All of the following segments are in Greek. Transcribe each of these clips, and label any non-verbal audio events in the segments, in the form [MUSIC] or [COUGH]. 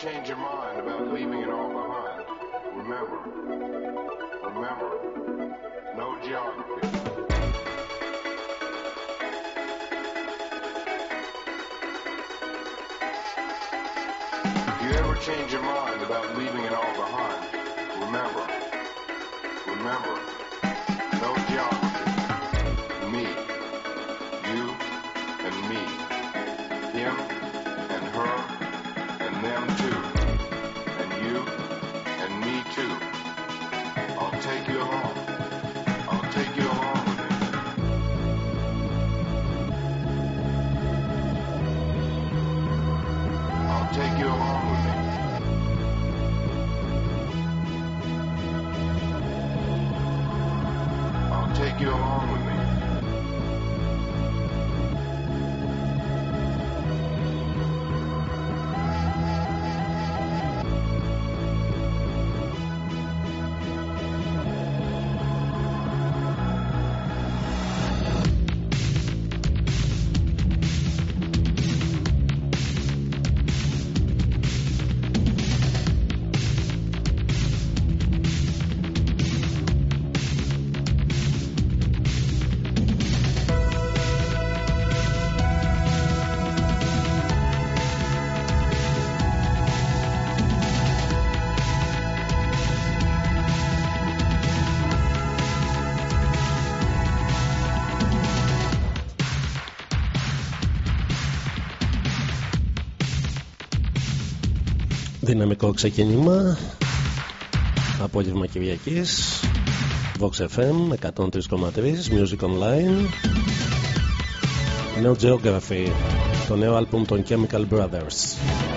change your mind about leaving it all behind, remember, remember, no geography. If you ever change your mind about leaving it all behind, remember, remember, Δυναμικό ξεκίνημα. Απόγευμα Κυριακής. Vox FM 103,3 Music Online. Νέο Geography. Το νέο άλμπουμ των Chemical Brothers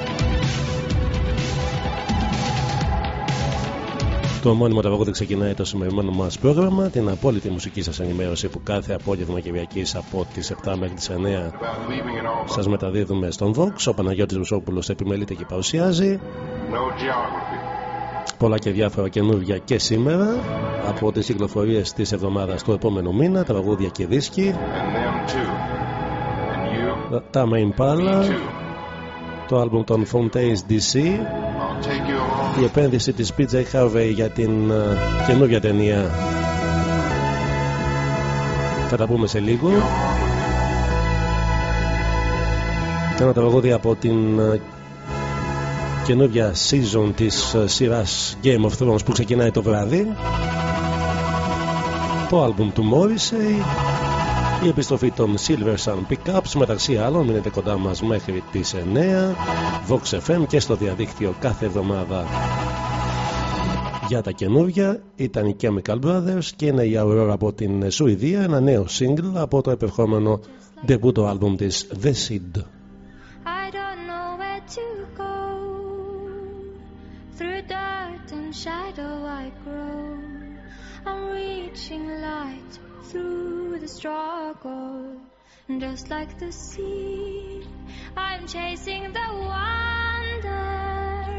Το ομώνυμο τραγούδι ξεκινάει το σημερινό μας πρόγραμμα, την απόλυτη μουσική σας ενημέρωση που κάθε απόγευμα Κυριακής από τις 7 μέχρι τις 9 About leaving it all σας μεταδίδουμε στον Vox. Ο Παναγιώτης Βουσόπουλο επιμελείται και παρουσιάζει. No geography. πολλά και διάφορα καινούργια και σήμερα από τις κυκλοφορίες της εβδομάδας του επόμενου μήνα τραγούδια και δίσκοι And them too. And you, τα Main me Pala too. το άλμπουμ των Fontaines DC η επένδυση της PJ Harvey για την ε, καινούργια ταινία. Θα τα πούμε σε λίγο. Και ένα τραγούδι από την ε, καινούργια season της ε, σειράς Game of Thrones που ξεκινάει το βράδυ. Το άλμπουμ του Morrissey η επιστροφή των Silver Sun Pickups μεταξύ άλλων μείνετε κοντά μας μέχρι τις 9 Vox FM και στο διαδίκτυο κάθε εβδομάδα για τα καινούργια ήταν οι Chemical Brothers και είναι η Aurora από την Σουηδία ένα νέο single από το επερχόμενο debut άλμπουμ της The Seed I don't know where to go. Through dirt and shadow I grow. I'm reaching light through the struggle. Just like the sea, I'm chasing the wonder.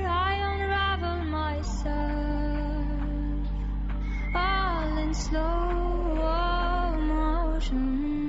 I unravel myself. All in slow motion.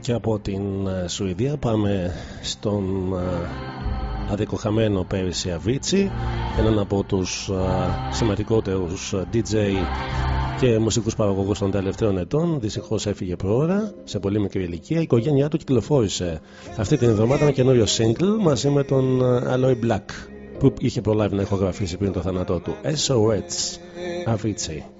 Και από την ε, Σουηδία πάμε στον ε, αδικοχαμένο πέρυσι Αβίτσι έναν από τους ε, σημαντικότερους DJ και μουσικούς παραγωγούς των τελευταίων ετών. Δυστυχώς έφυγε προώρα σε πολύ μικρή ηλικία. Η οικογένειά του κυκλοφόρησε αυτή την εβδομάδα ένα καινούριο single μαζί με τον Alloy Black που είχε προλάβει να ηχογραφήσει πριν το θάνατό του. SOS Avicii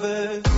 lovers.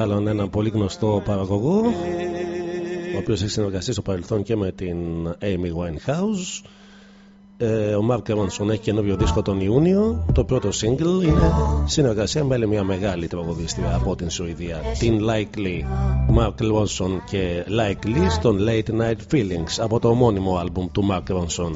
Άλλον ένα πολύ γνωστό παραγωγό ο οποίος έχει συνεργαστεί στο παρελθόν και με την Amy Winehouse. Ε, ο Mark Ronson έχει καινούριο δίσκο τον Ιούνιο. Το πρώτο single είναι συνεργασία με άλλη μια μεγάλη τραγουδίστρια από την Σουηδία την Likely. Mark Ronson και Likely στον Late Night Feelings από το ομώνυμο άλμπουμ του Mark Ronson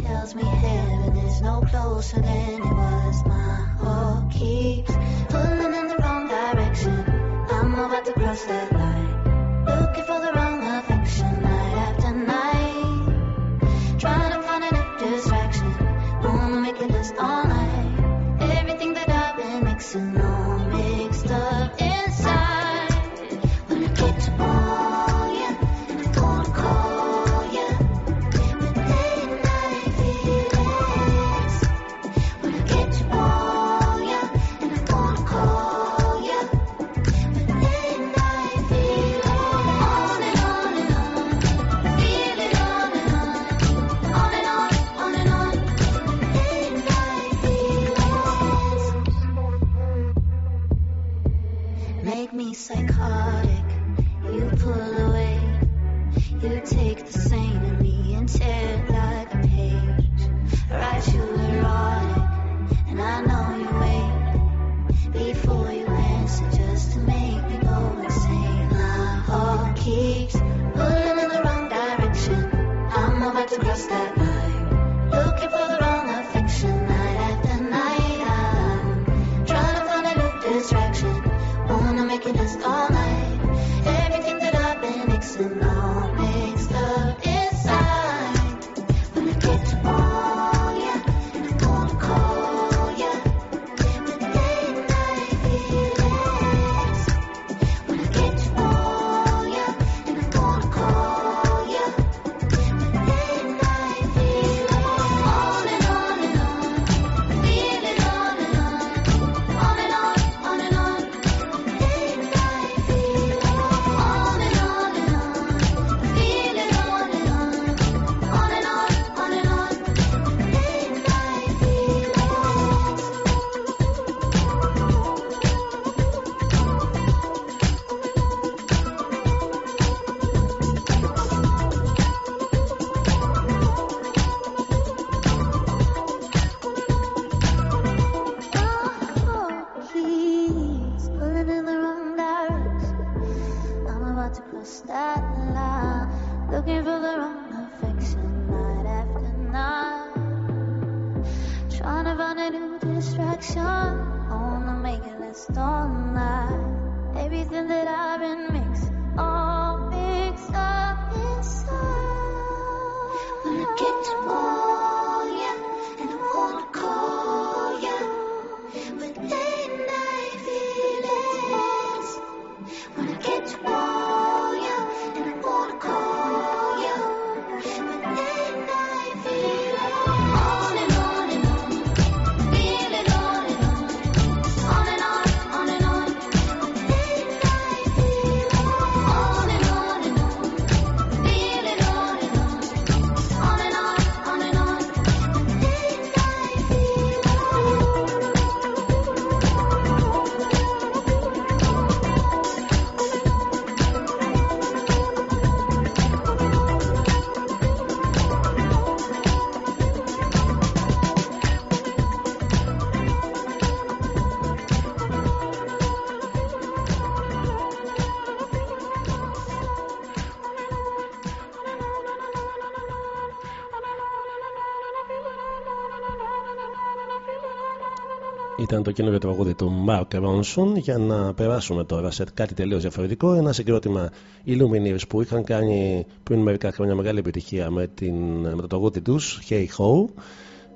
Ήταν το καινούριο τραγούδι του Mark Ronson για να περάσουμε τώρα σε κάτι τελείως διαφορετικό. Ένα συγκρότημα Illumineers που είχαν κάνει πριν μερικά χρόνια μεγάλη επιτυχία με, την, με το τραγούδι τους Hey Ho.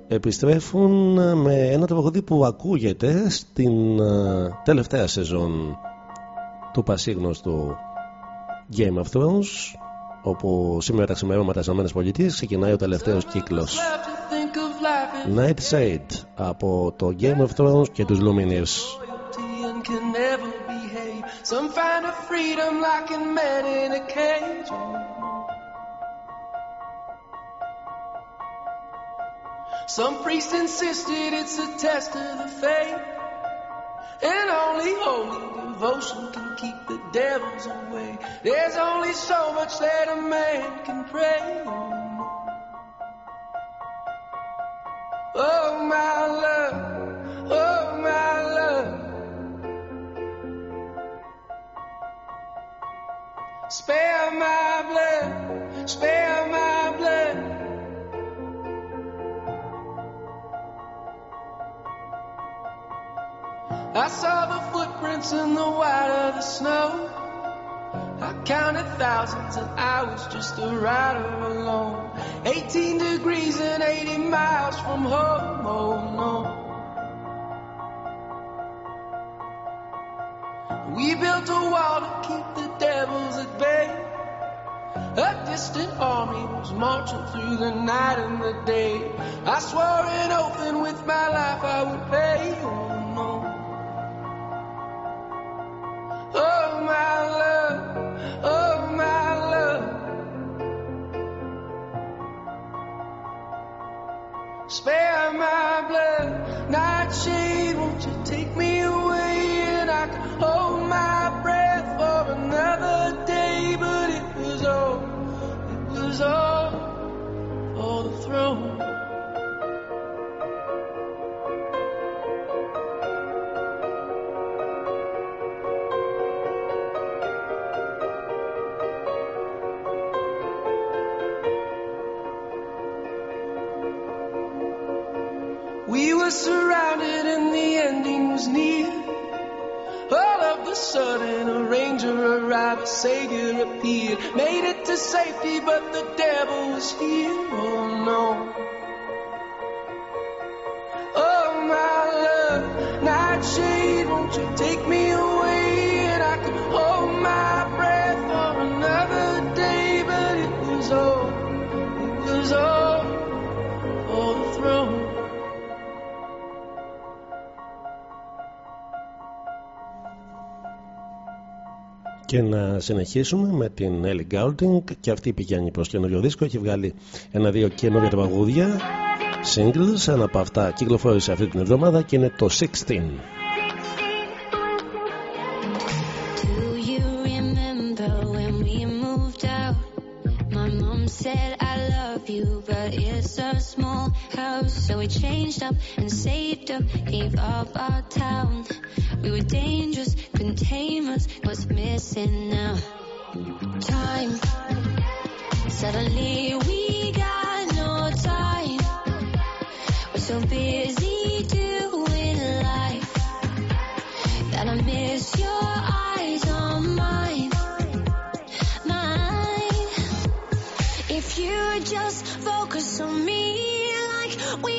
Επιστρέφουν με ένα τραγούδι που ακούγεται στην ε, τελευταία σεζόν του πασίγνωστου Game of Thrones όπου σήμερα τα ξημερώματα στις ΗΠΑ ξεκινάει ο τελευταίος κύκλος. Night Shade από το Game of Thrones και τους Lumineers. and can never behave. Some find a freedom like a man in a cage. Some priest insisted it's a test of the faith. And only holy devotion can keep the devils away. There's only so much that a man can pray. Oh, my love. Oh, my love. Spare my blood, spare my blood. I saw the footprints in the white of the snow. I counted thousands and I was just a rider alone. 18 degrees and 80 miles from home, oh no. We built a wall to keep the devils at bay. A distant army was marching through the night and the day. I swore an oath and with my life I would pay. Oh no. Oh my love, oh my love. Spare my blood, nightshade, won't you take me away? And I could hold my breath for another day, but it was all, it was all savior appeared. Made it to safety, but the devil was here. Oh no. Oh my love, nightshade, won't you take me Και να συνεχίσουμε με την Ellie Goulding και αυτή πηγαίνει προς καινούριο δίσκο. Έχει βγάλει ένα-δύο καινούργια τραγούδια, singles. Ένα από αυτά κυκλοφόρησε αυτή την εβδομάδα και είναι το 16. Do you remember when we moved out? My mom said I love you, but it's a small house. So we changed up and saved up, gave up our town. We were dangerous, couldn't tame us. What's missing now? Time. Suddenly we got no time. We're so busy doing life that I miss your eyes on mine. Mine. If you just focus on me like we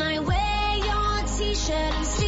and I wear your t-shirt and.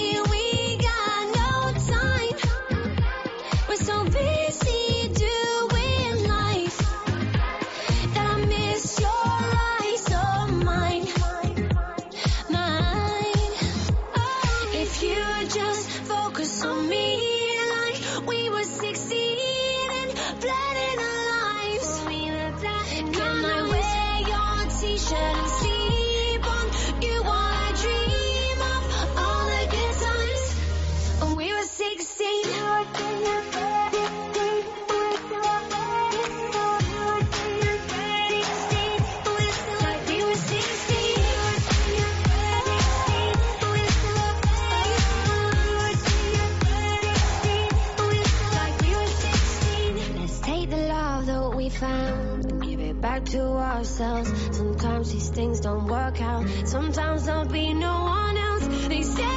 found. Give it back to ourselves. Sometimes these things don't work out. Sometimes there'll be no one else. They say.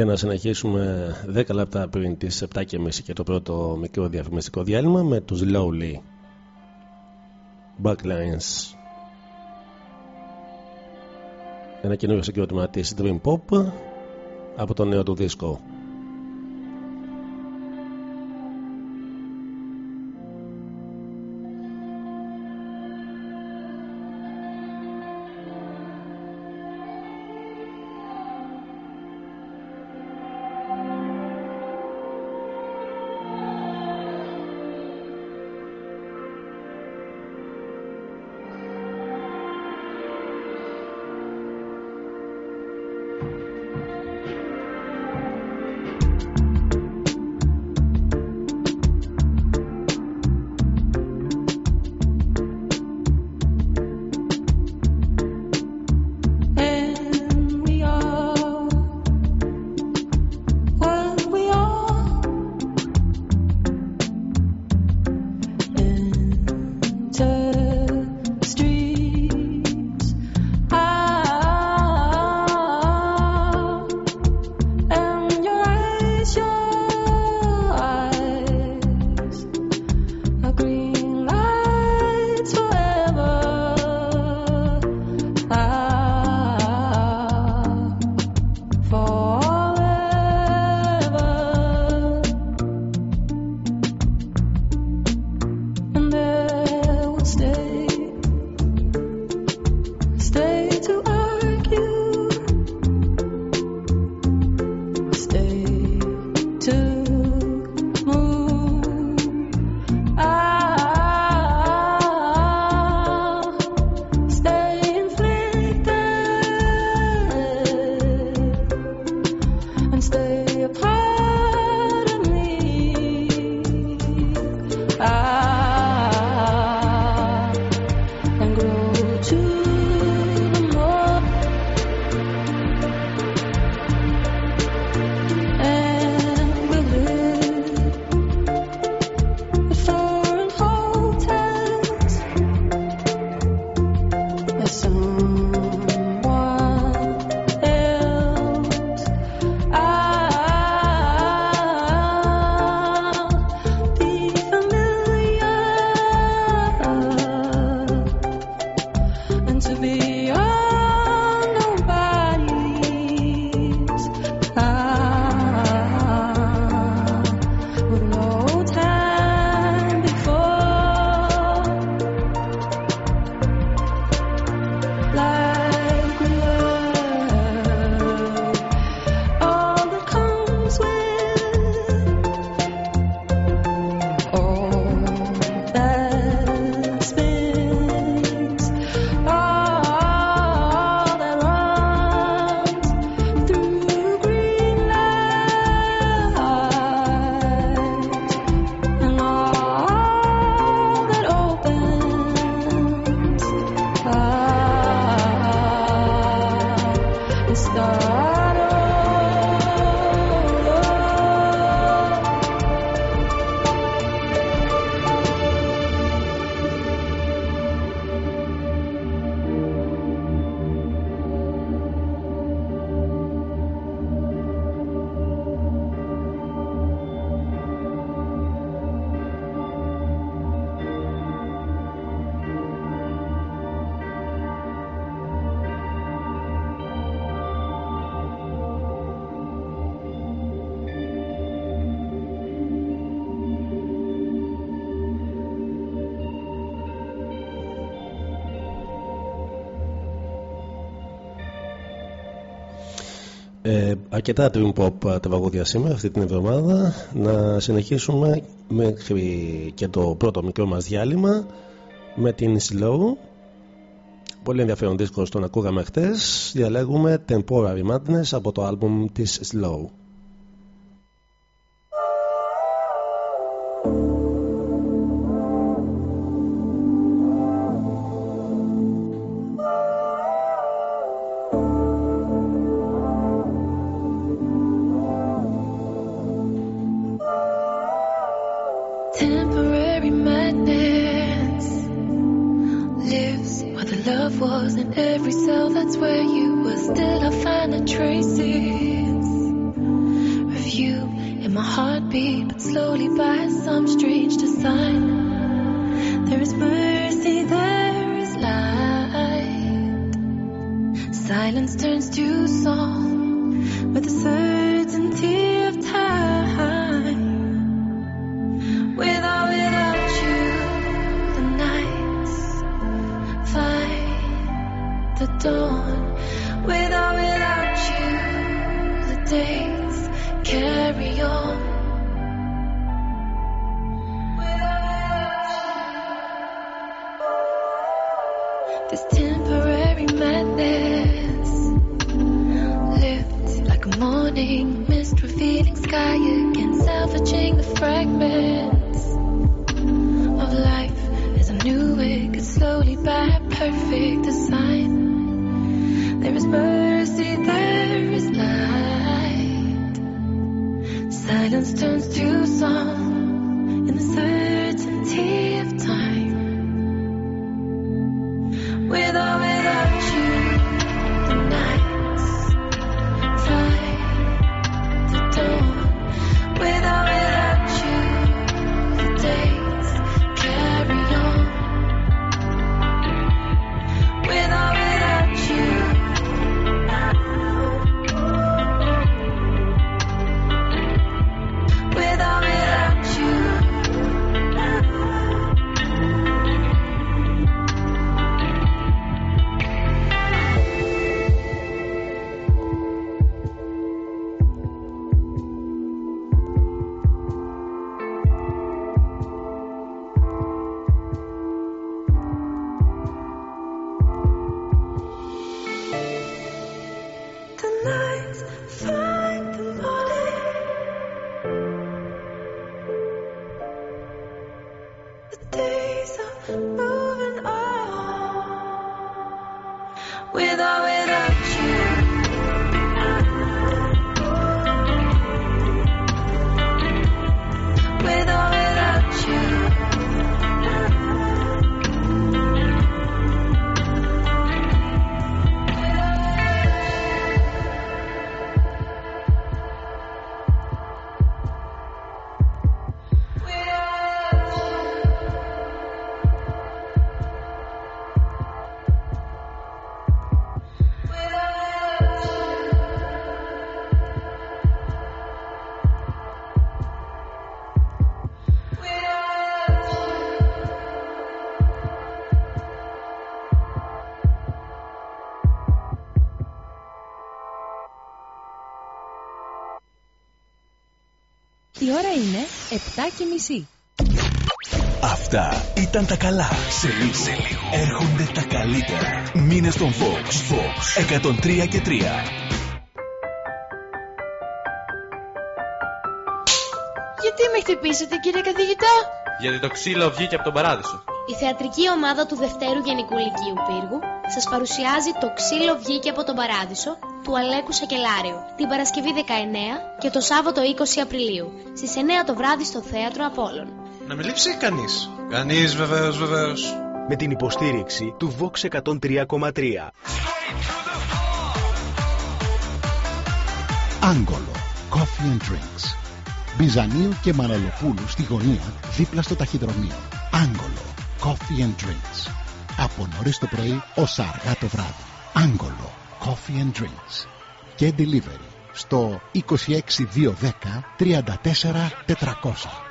για να συνεχίσουμε 10 λεπτά πριν τις 7.30 και το πρώτο μικρό διαφημιστικό διάλειμμα με τους Lowly Backlines. Ένα καινούριο συγκρότημα της Dream Pop από το νέο του δίσκο. Αρκετά dream pop τραγούδια σήμερα αυτή την εβδομάδα. Να συνεχίσουμε μέχρι και το πρώτο μικρό μας διάλειμμα με την Slow. Πολύ ενδιαφέρον δίσκο στον ακούγαμε χτες. Διαλέγουμε Temporary Madness από το άλμπουμ της Slow where you were, still I find the traces of you in my heartbeat, but slowly by some strange design, there is mercy, there is light. Silence turns to song, but the και μισή. Αυτά ήταν τα καλά. Σε λίγο, Σε λίγο. έρχονται τα καλύτερα. Μήνε στον Fox. Fox 103 και 3. Γιατί με χτυπήσετε κύριε καθηγητά; Γιατί το ξύλο βγήκε από τον παράδεισο. Η θεατρική ομάδα του Δευτέρου Γενικού Λυκείου Πύργου σας παρουσιάζει το ξύλο βγήκε από τον παράδεισο του Αλέκου Σακελάριου την Παρασκευή 19 και το Σάββατο 20 Απριλίου στις 9 το βράδυ στο Θέατρο Απόλλων. Να μιλήσει κανείς. Κανείς βεβαίως βεβαίως. Με την υποστήριξη του Vox 103,3. Άγγολο Coffee and Drinks Μπιζανίου και Μανολοπούλου στη γωνία δίπλα στο ταχυδρομείο. Άγγολο Coffee and Drinks από νωρίς το πρωί ως αργά το βράδυ. Άγγολο Coffee and Drinks και delivery στο 26210 34400.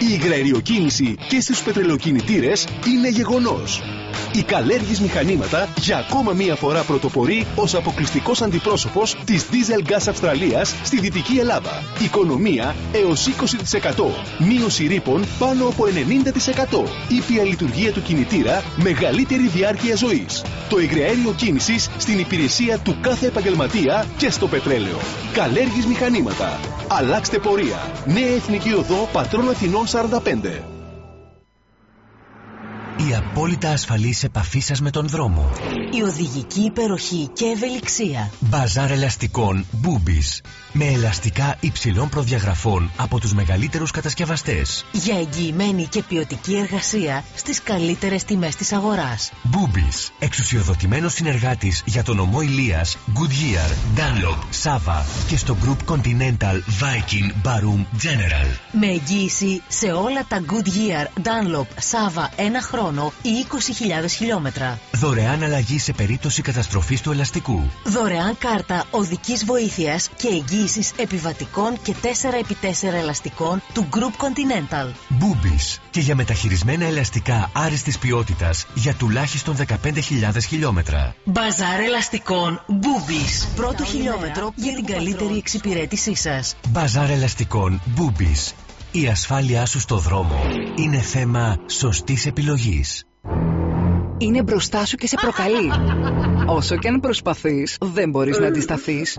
Η υγραεριοκίνηση και στους πετρελοκινητήρες είναι γεγονός. Η Καλέργης Μηχανήματα για ακόμα μία φορά πρωτοπορεί ως αποκλειστικός αντιπρόσωπος της Diesel Gas Αυστραλίας στη Δυτική Ελλάδα. Οικονομία έως 20%. Μείωση ρήπων πάνω από 90%. Ήπια λειτουργία του κινητήρα, μεγαλύτερη διάρκεια ζωής. Το υγραέριο κίνησης στην υπηρεσία του κάθε επαγγελματία και στο πετρέλαιο. Καλέργης Μηχανήματα. Αλλάξτε πορεία. Νέα Εθνική Οδό Πατρών Αθηνών 45. Η απόλυτα ασφαλής επαφή σας με τον δρόμο. Η οδηγική υπεροχή και ευελιξία. Μπαζάρ ελαστικών Boobies. Με ελαστικά υψηλών προδιαγραφών από τους μεγαλύτερους κατασκευαστές. Για εγγυημένη και ποιοτική εργασία στις καλύτερες τιμές της αγοράς. Boobies. Εξουσιοδοτημένος συνεργάτης για τον ομό Ηλίας, Goodyear, Dunlop, Sava και στο Group Continental, Viking, Barum, General. Με εγγύηση σε όλα τα Goodyear, Dunlop, Sava ένα χρόνο ή 20.000 χιλιόμετρα. Δωρεάν αλλαγή σε περίπτωση καταστροφής του ελαστικού. Δωρεάν κάρτα οδικής βοήθειας και εγγύησης επιβατικών και 4x4 ελαστικών του Group Continental. Boobies. Και για μεταχειρισμένα ελαστικά άριστης ποιότητας για τουλάχιστον 15.000 χιλιόμετρα. Μπαζάρ ελαστικών Boobies. Πρώτο χιλιόμετρο για την καλύτερη εξυπηρέτησή σας. Μπαζάρ ελαστικών Boobies. Η ασφάλειά σου στο δρόμο είναι θέμα σωστής επιλογής. Είναι μπροστά σου και σε προκαλεί. [LAUGHS] Όσο και αν προσπαθείς, δεν μπορείς να αντισταθείς.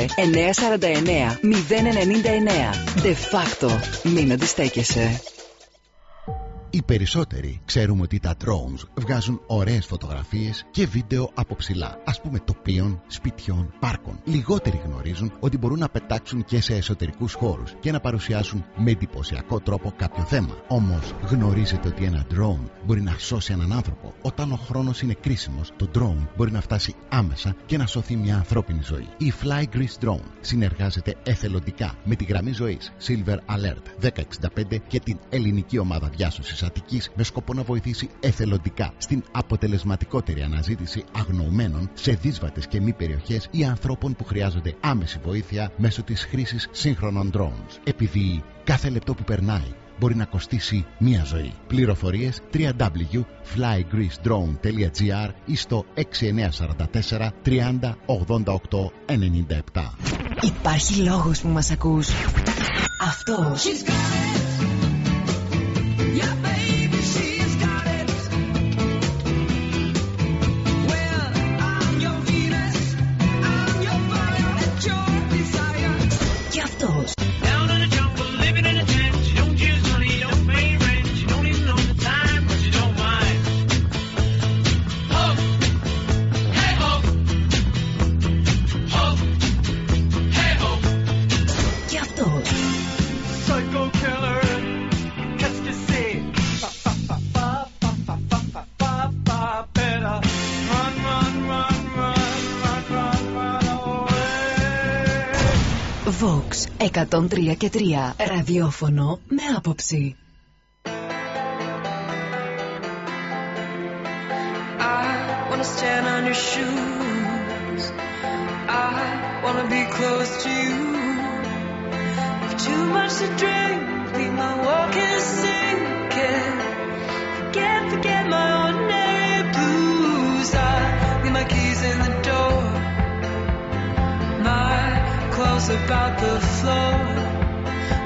949 099. De facto. Μην αντιστέκεσαι. Οι περισσότεροι ξέρουμε ότι τα drones βγάζουν ωραίες φωτογραφίες και βίντεο από ψηλά, ας πούμε τοπίων, σπιτιών, πάρκων. Λιγότεροι γνωρίζουν ότι μπορούν να πετάξουν και σε εσωτερικούς χώρους και να παρουσιάσουν με εντυπωσιακό τρόπο κάποιο θέμα. Όμως γνωρίζετε ότι ένα drone μπορεί να σώσει έναν άνθρωπο. Όταν ο χρόνος είναι κρίσιμος, το drone μπορεί να φτάσει άμεσα και να σωθεί μια ανθρώπινη ζωή. Η Fly Greece Drone συνεργάζεται εθελοντικά με τη γραμμή ζωής Silver Alert 1065 και την ελληνική ομάδα διάσωσης Αττικής με σκοπό να βοηθήσει εθελοντικά στην αποτελεσματικότερη αναζήτηση αγνοωμένων σε δύσβατες και μη περιοχές ή ανθρώπων που χρειάζονται άμεση βοήθεια μέσω της χρήσης σύγχρονων drones. Επειδή κάθε λεπτό που περνάει μπορεί να κοστίσει μία ζωή. Πληροφορίες www.flygreecedrone.gr ή στο 6944 30 88 97. Υπάρχει λόγος που μας ακούς. Αυτός. Your. Vox 103 και 3 ραδιόφωνο με άποψη. I wanna stand on your shoes. I wanna be close to you. You've too much to drink, leave my walking sinking. Forget, forget my ordinary blues. I leave my keys in the door. My clothes about the floor.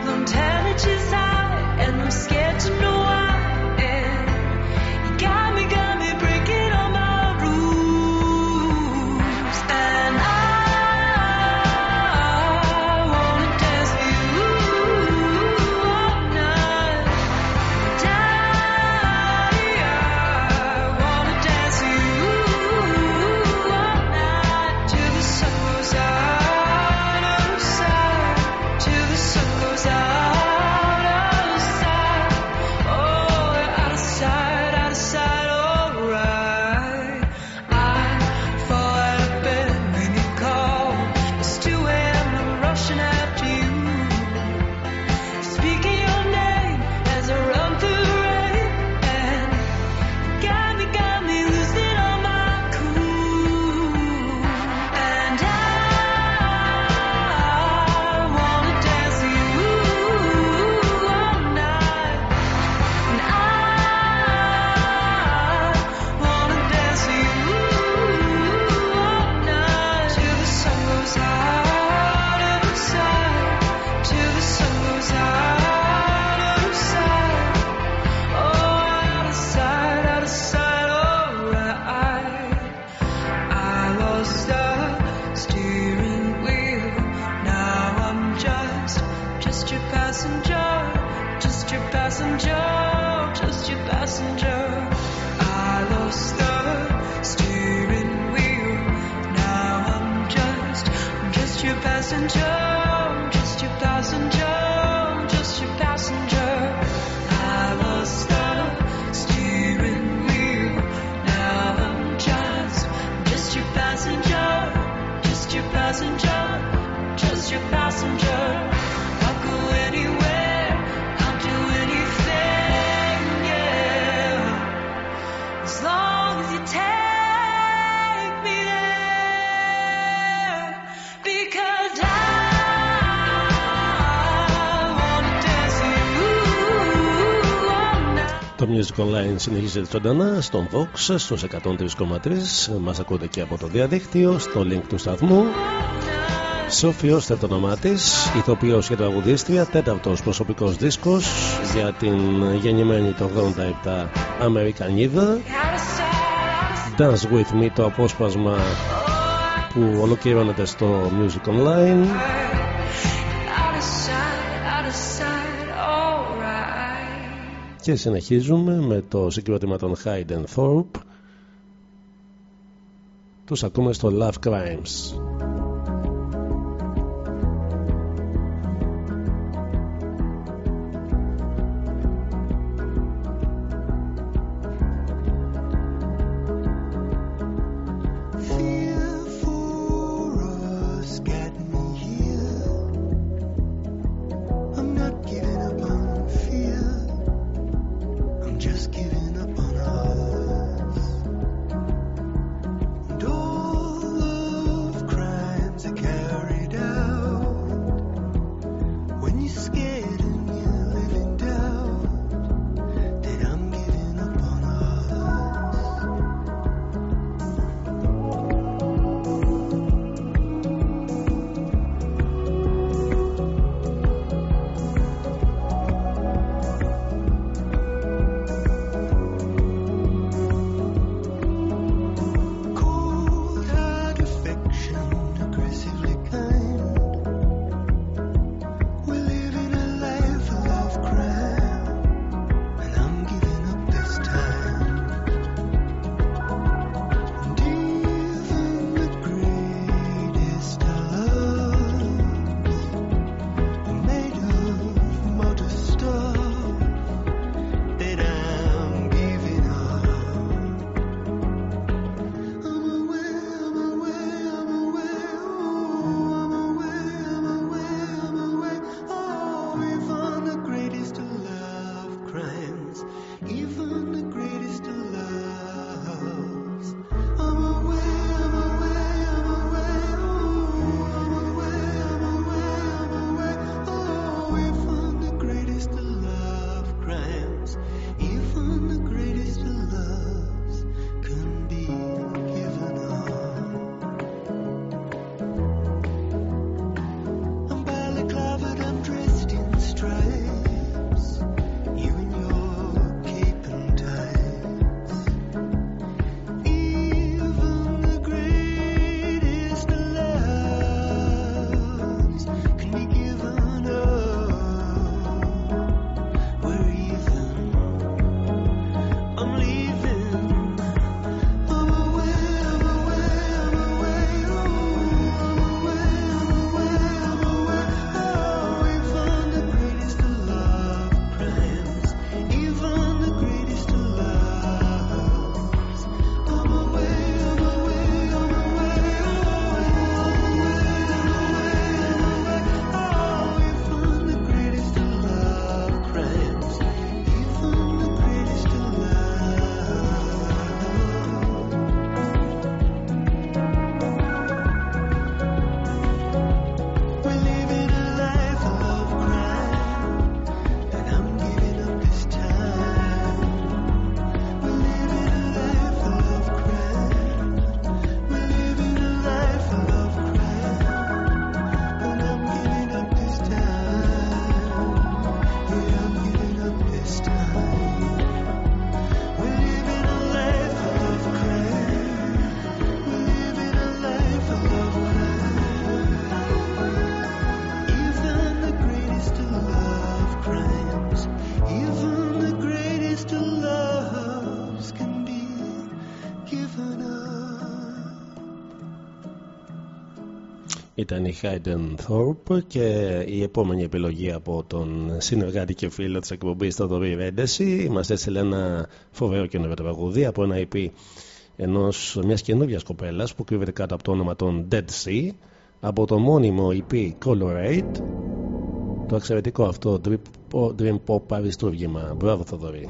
Long temperature's high, and I'm scared to know Music Online συνεχίζεται ζωντανά στον Vox στους 103,3 μας ακούτε και από το διαδίκτυο στο link του σταθμού. Σόφι Όστερ το όνομά της, ηθοποιός και τραγουδίστρια, τέταρτος προσωπικός δίσκος για την γεννημένη το 87 Αμερικανίδα. Dance With Me το απόσπασμα που ολοκληρώνεται στο Music Online και συνεχίζουμε με το συγκρότημα των Hayden Thorpe. Τους ακούμε στο Love Crimes Ήταν η Hayden Thorpe και η επόμενη επιλογή από τον συνεργάτη και φίλο της εκπομπής Θοδωρή Ρέντεση μας έστειλε ένα φοβερό καινούριο τραγούδι από ένα EP ενός μιας καινούργιας κοπέλας που κρύβεται κάτω από το όνομα των Dead Sea από το μόνιμο EP Colorate το εξαιρετικό αυτό Dream Pop αριστούργημα. Μπράβο Θοδωρή.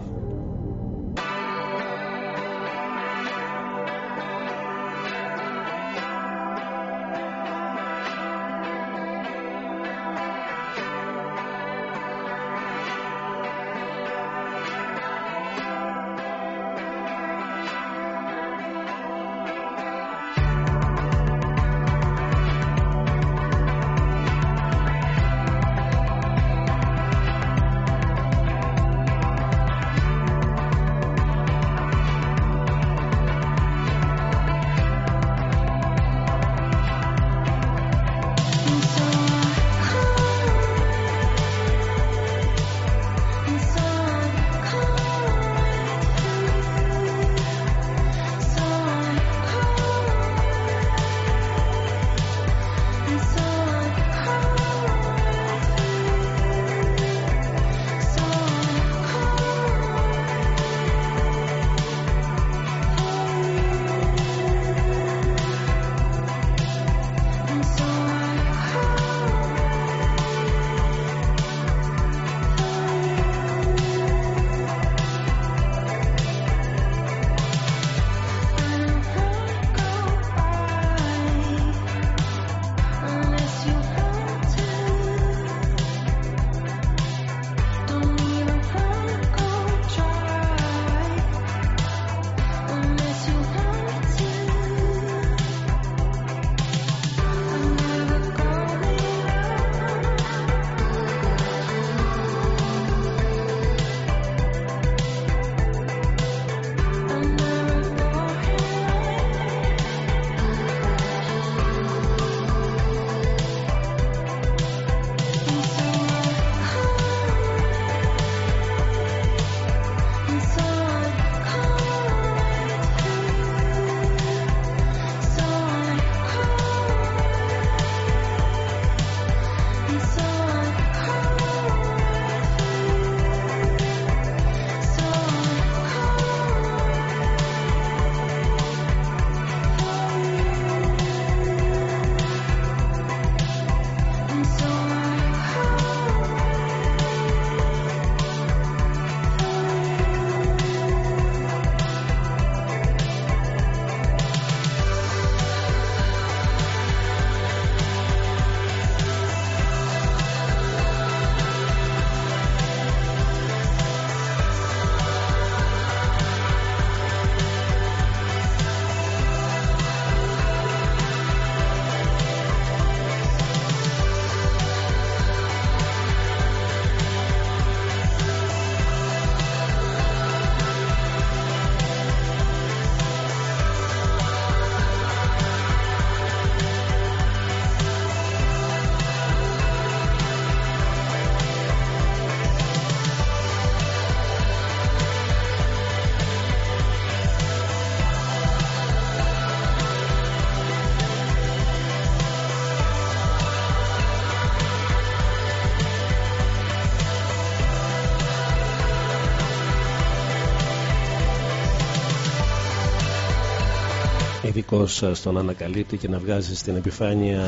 Ειδικό στον ανακαλύπτει και να βγάζει στην επιφάνεια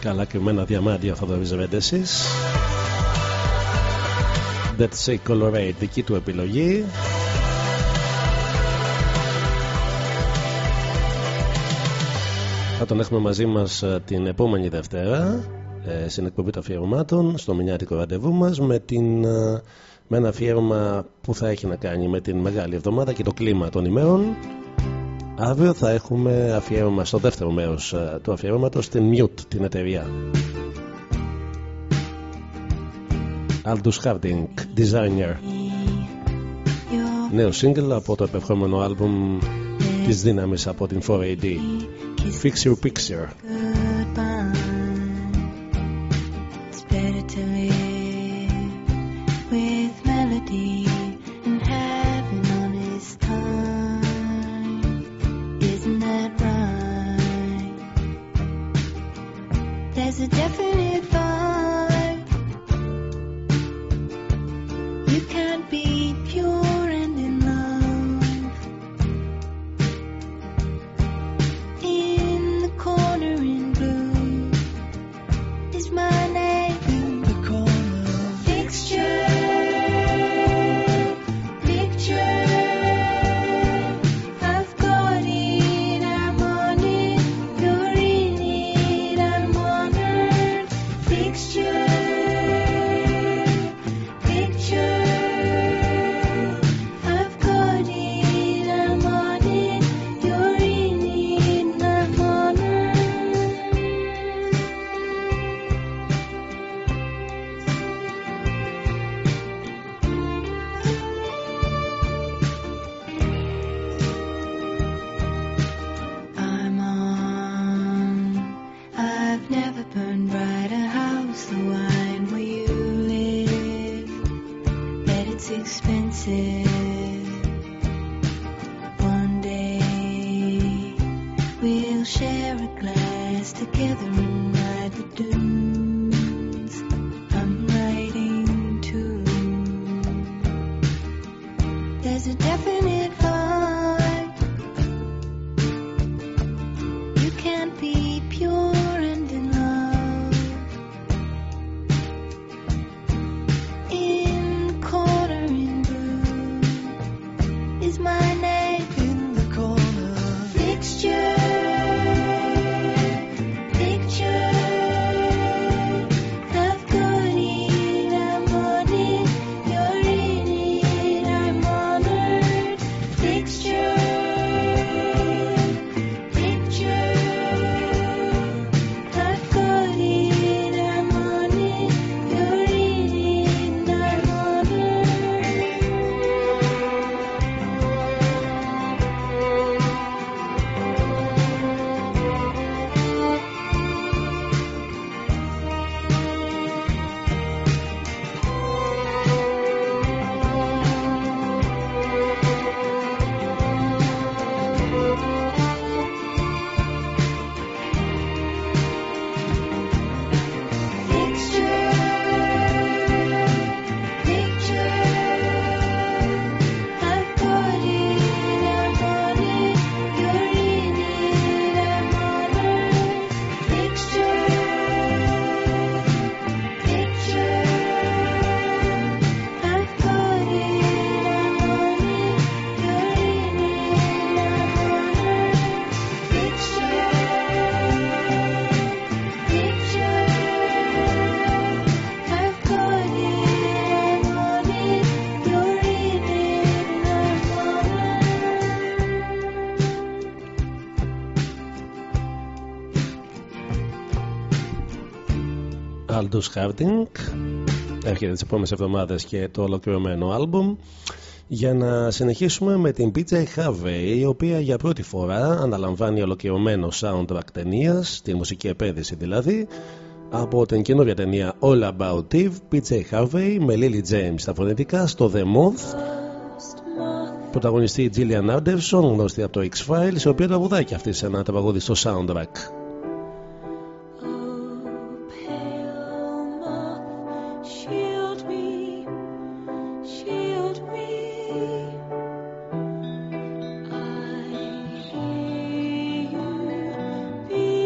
καλά κρυμμένα διαμάντια Θοδωρής Ρέντεσης That's a Colorate δική του επιλογή. Θα τον έχουμε μαζί μας την επόμενη Δευτέρα ε, στην εκπομπή των αφιερωμάτων στο μηνιάτικο ραντεβού μας με, την, με ένα αφιέρωμα που θα έχει να κάνει με την Μεγάλη Εβδομάδα και το κλίμα των ημέρων Αύριο θα έχουμε αφιέρωμα στο δεύτερο μέρος του αφιέρωματος στην Mute την εταιρεία. Aldous Harding, Designer. Νέο single από το επερχόμενο άλμπουμ της δύναμης από την 4AD. Fix Your Picture. Aldous Harding έρχεται τις επόμενες εβδομάδες και το ολοκληρωμένο άλμπουμ. Για να συνεχίσουμε με την PJ Harvey η οποία για πρώτη φορά αναλαμβάνει ολοκληρωμένο soundtrack ταινίας, τη μουσική επένδυση δηλαδή από την καινούργια ταινία All About Eve PJ Harvey με Lily James στα φωνητικά στο The Moth. Πρωταγωνιστή Gillian Anderson γνωστή από το X-Files η οποία τραγουδάει αυτή σε ένα τραγούδι στο soundtrack.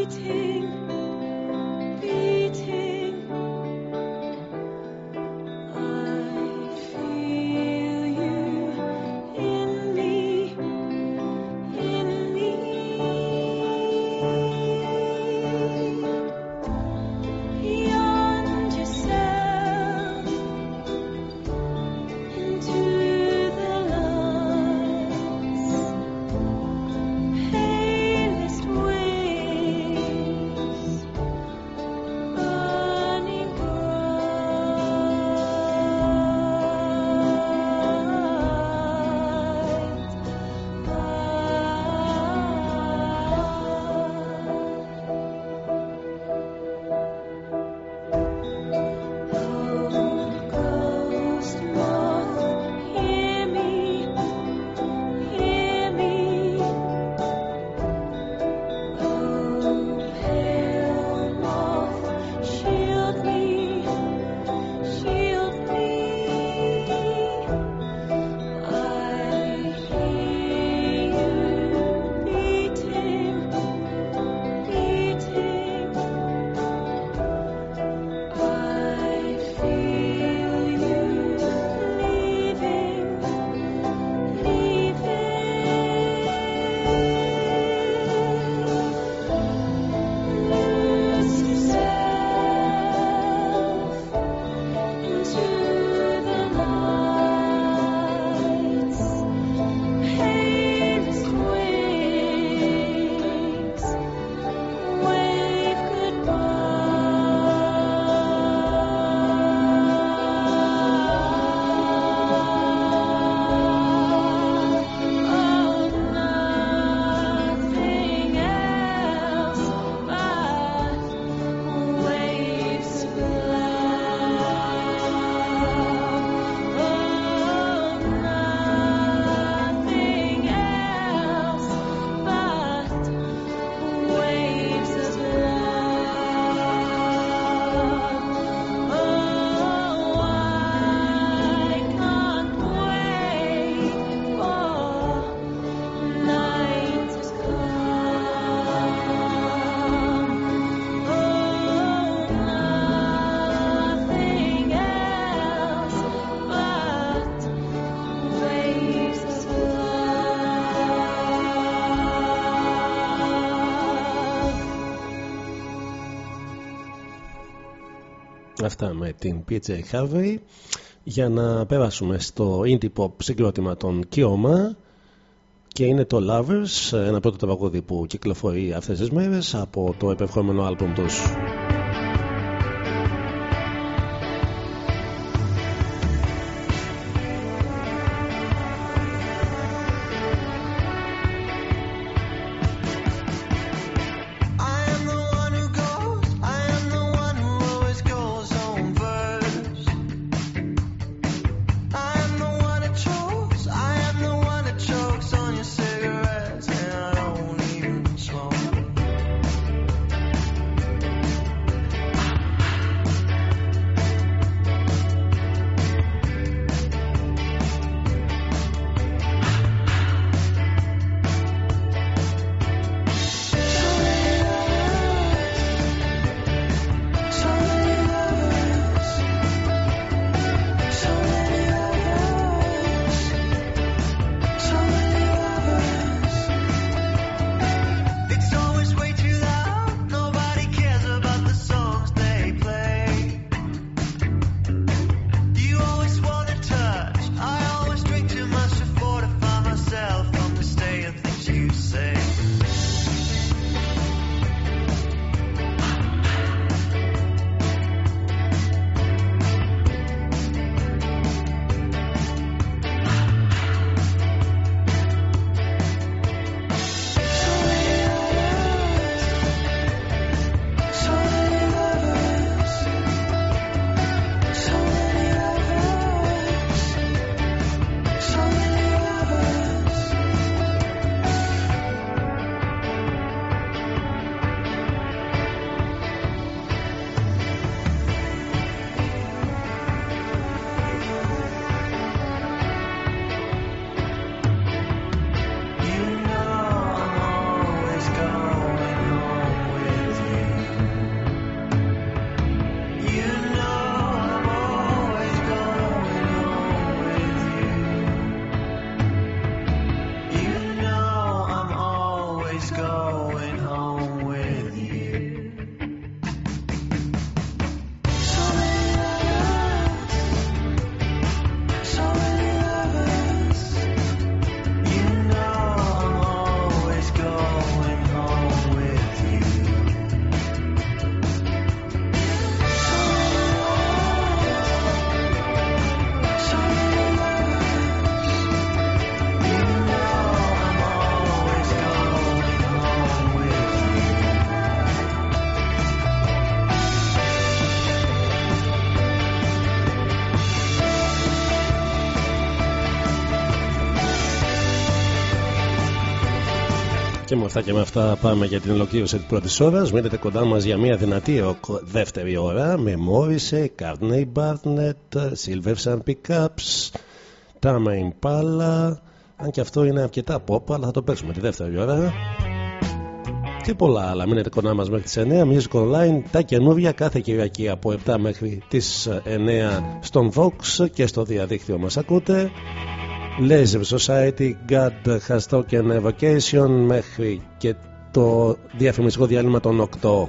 waiting. Αυτά με την PJ Harvey για να περάσουμε στο indie pop συγκρότημα των Kioma και είναι το Lovers, ένα πρώτο τραγούδι που κυκλοφορεί αυτές τις μέρες από το επερχόμενο άλμπουμ τους. Και με αυτά και με αυτά πάμε για την ολοκλήρωση της πρώτης ώρας. Μείνετε κοντά μας για μια δυνατή ροκ δεύτερη ώρα με Morrissey, Courtney Barnett, Silver Sun Pickups, Tama Impala. Αν και αυτό είναι αρκετά pop, αλλά θα το παίξουμε τη δεύτερη ώρα. Και πολλά άλλα. Μείνετε κοντά μας μέχρι τις 9. Music Online, τα καινούργια κάθε Κυριακή από 7 μέχρι τις 9 στον Vox και στο διαδίκτυο μας ακούτε. Laser Society, God has Token Evocation μέχρι και το διαφημιστικό διάλειμμα των 8.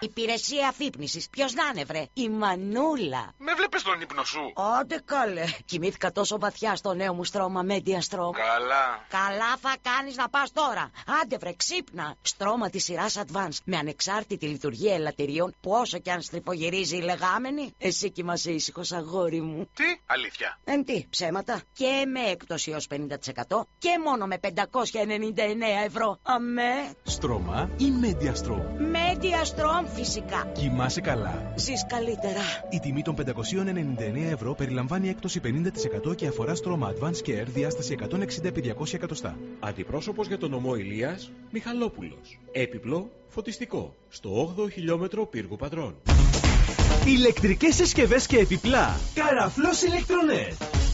Υπηρεσία αφύπνισης. Ποιος να είναι, βρε; Η Μανούλα. Με βλέπεις τον ύπνο σου; Άντε καλέ. Κοιμήθηκα τόσο βαθιά στο νέο μου στρώμα Media Strom. Καλά. Καλά θα κάνεις να πας τώρα. Άντε βρε ξύπνα. Στρώμα της σειράς Advance με ανεξάρτητη λειτουργία ελαττηρίων που όσο κι αν στριφογυρίζει η λεγάμενη, εσύ κοιμάσαι ήσυχος αγόρι μου. Τι, αλήθεια. Εν τι, ψέματα. Και με έκπτωση έως 50% και μόνο με 599 ευρώ. Αμέ. Στρώμα ή Mediastrom. Media Strom φυσικά. Κοιμάσαι καλά. Ζεις καλύτερα. Η τιμή των 599 ευρώ περιλαμβάνει έκπτωση 50% και αφορά στρώμα Advanced Care διάσταση 160-200 εκατοστά. Αντιπρόσωπος για τον ομό Ηλίας, Μιχαλόπουλος. Έπιπλο, φωτιστικό. Στο 8ο χιλιόμετρο πύργου Πατρών. Ηλεκτρικές συσκευές και επιπλά. Καραφλός ηλεκτρονέτ.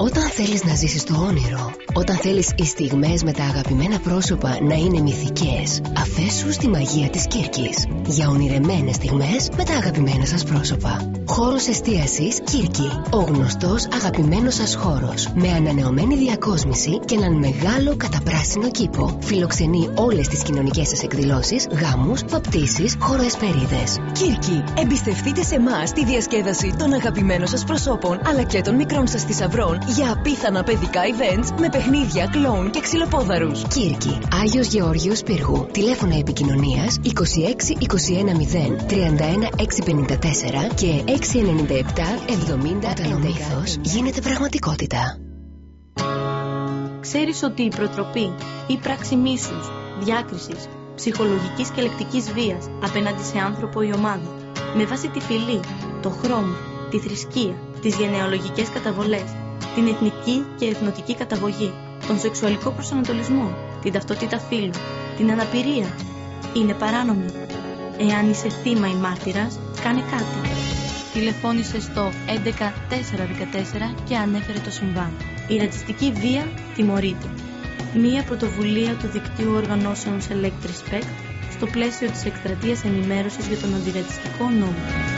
Όταν θέλεις να ζήσεις το όνειρο, όταν θέλεις οι στιγμές με τα αγαπημένα πρόσωπα να είναι μυθικές, αφέσου στη μαγεία της Κύρκης. Για ονειρεμένες στιγμές με τα αγαπημένα σας πρόσωπα. Χώρος εστίασης Κύρκη. Ο γνωστός αγαπημένος σας χώρος. Με ανανεωμένη διακόσμηση και έναν μεγάλο καταπράσινο κήπο. Φιλοξενεί όλες τις κοινωνικές σας εκδηλώσεις, γάμους, βαπτίσεις, χωροεσπερίδες. Κύρκη, εμπιστευτείτε σε εμάς τη διασκέδαση των αγαπημένων σας προσώπων αλλά και των μικρών σας θησαυρών για απίθανα παιδικά events με παιχνίδια, κλόουν και ξυλοπόδαρους. Κύρκη, Άγιος Γεώργιος Πύργου. Τηλέφωνα επικοινωνίας 26 210 31 654 και 697 70 Όταν ο μύθος γίνεται πραγματικότητα. Ξέρεις ότι η προτροπή ή πράξη μίσους, διάκρισης, ψυχολογικής και λεκτικής βίας απέναντι σε άνθρωπο ή ομάδα, με βάση τη φυλή, το χρώμα, τη θρησκεία, τις γενεαλογικές καταβολές, την εθνική και εθνοτική καταγωγή, τον σεξουαλικό προσανατολισμό, την ταυτότητα φύλου, την αναπηρία, είναι παράνομη. Εάν είσαι θύμα ή μάρτυρας, κάνε κάτι. Τηλεφώνησε στο 11414 και ανέφερε το συμβάν. Η ρατσιστική βία τιμωρείται. Μία πρωτοβουλία του δικτύου οργανώσεων Select Respect στο πλαίσιο της εκστρατείας ενημέρωσης για τον αντιρατσιστικό νόμο.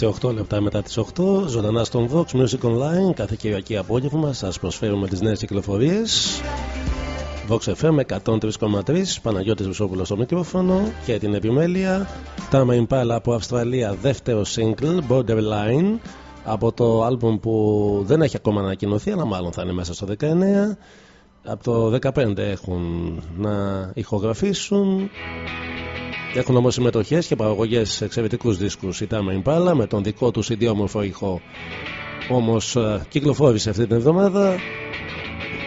Είμαστε 8 λεπτά μετά τις 8 Ζωντανά στον Vox Music Online Κάθε Κυριακή απόγευμα σας προσφέρουμε τις νέες κυκλοφορίες. Vox FM 103,3 Παναγιώτης Βουσόπουλος στο μικρόφωνο Και την επιμέλεια. Τάμα Impala από Αυστραλία Δεύτερο single Borderline Από το άλμπουμ που δεν έχει ακόμα ανακοινωθεί Αλλά μάλλον θα είναι μέσα στο 19 Από το 15 έχουν να ηχογραφήσουν έχουν όμως συμμετοχές και παραγωγές σε εξαιρετικούς δίσκους η Tama Impala με τον δικό τους ιδιόμορφο ηχό. Όμως κυκλοφόρησε αυτή την εβδομάδα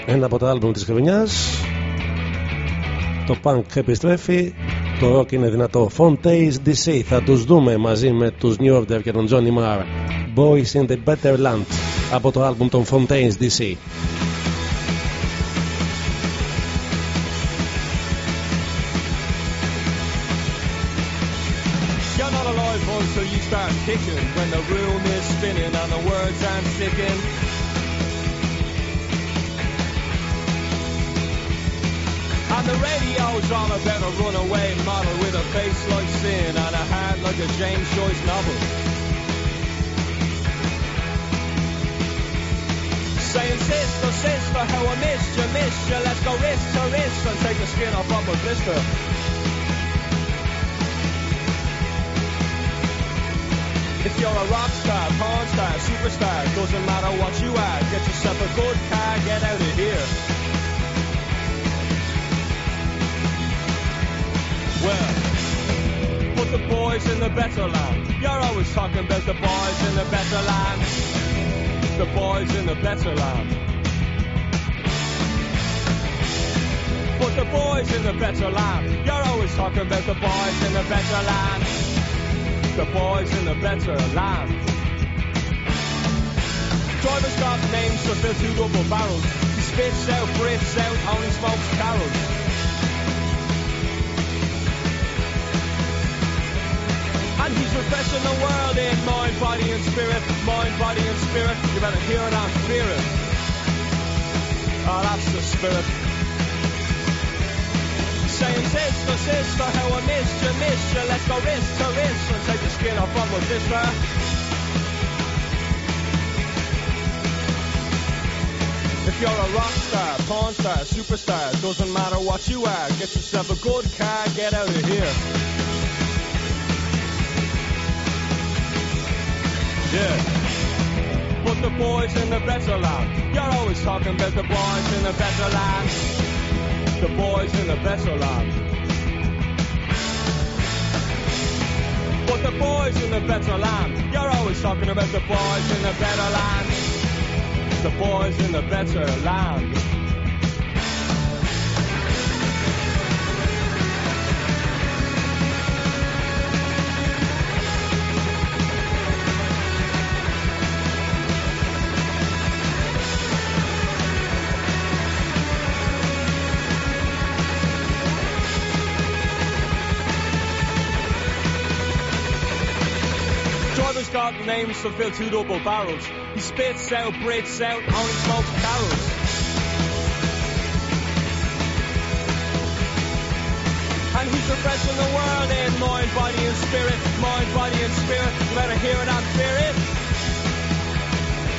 ένα από τα άλμπουμ της χρονιάς. Το punk επιστρέφει. Το rock είναι δυνατό. Fontaines DC θα τους δούμε μαζί με τους New Order και τον Johnny Marr. Boys in the Better Land από το άλμπουμ των Fontaines DC. Start kicking when the room is spinning and the words aren't sticking. And the radio's all about a runaway model with a face like sin and a heart like a James Joyce novel. Saying sister, sister, how I missed you, missed you. Let's go wrist to wrist and take the skin off of my blister. If you're a rock star, porn star, superstar, doesn't matter what you are, get yourself a good car, get out of here. Well, put the boys in the better land. You're always talking about the boys in the better land. The boys in the better land. Put the boys in the better land. You're always talking about the boys in the better land the boys in the better land. Driver's got names to fill two double barrels. He spits out, breathes out, only smokes carols. And he's refreshing the world in mind, body and spirit. Mind, body and spirit. You better hear it and fear it. Oh, that's the spirit. Saying sister, sister, how I missed you, missed you. Let's go wrist to wrist and take the skin off of my sister. If you're a rock star, porn star, superstar, doesn't matter what you are, get yourself a good car, get out of here. Yeah. Put the boys in the better land. You're always talking about the boys in the better land the boys in the better land. But the boys in the better land, you're always talking about the boys in the better land. The boys in the better land. To fill two double barrels. He spits out, breathes out, only smokes carols. And he's refreshing the world in mind, body and spirit. Mind, body and spirit. You better hear it and fear it.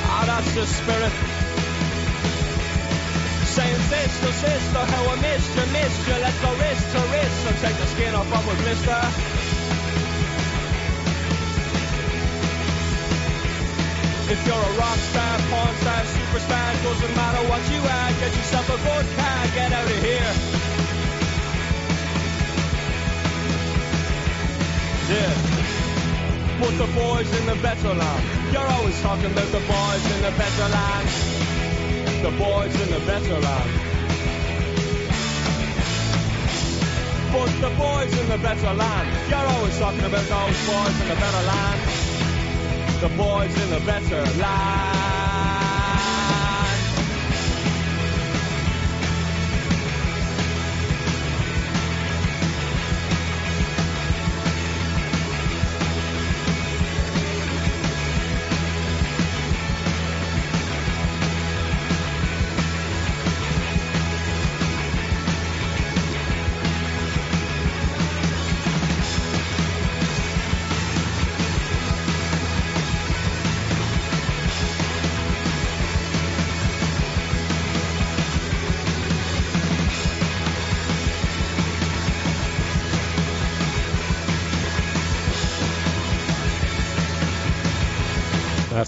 Ah, that's the spirit. Saying sister, sister, how I missed you, missed you. Let's go wrist to wrist and take the skin off of a blister. If you're a rock star, porn star, superstar, doesn't matter what you are, get yourself a good car, get out of here. Yeah. Put the boys in the better land. You're always talking about the boys in the better land. The boys in the better land. Put the boys in the better land. You're always talking about those boys in the better land the boys in the better land.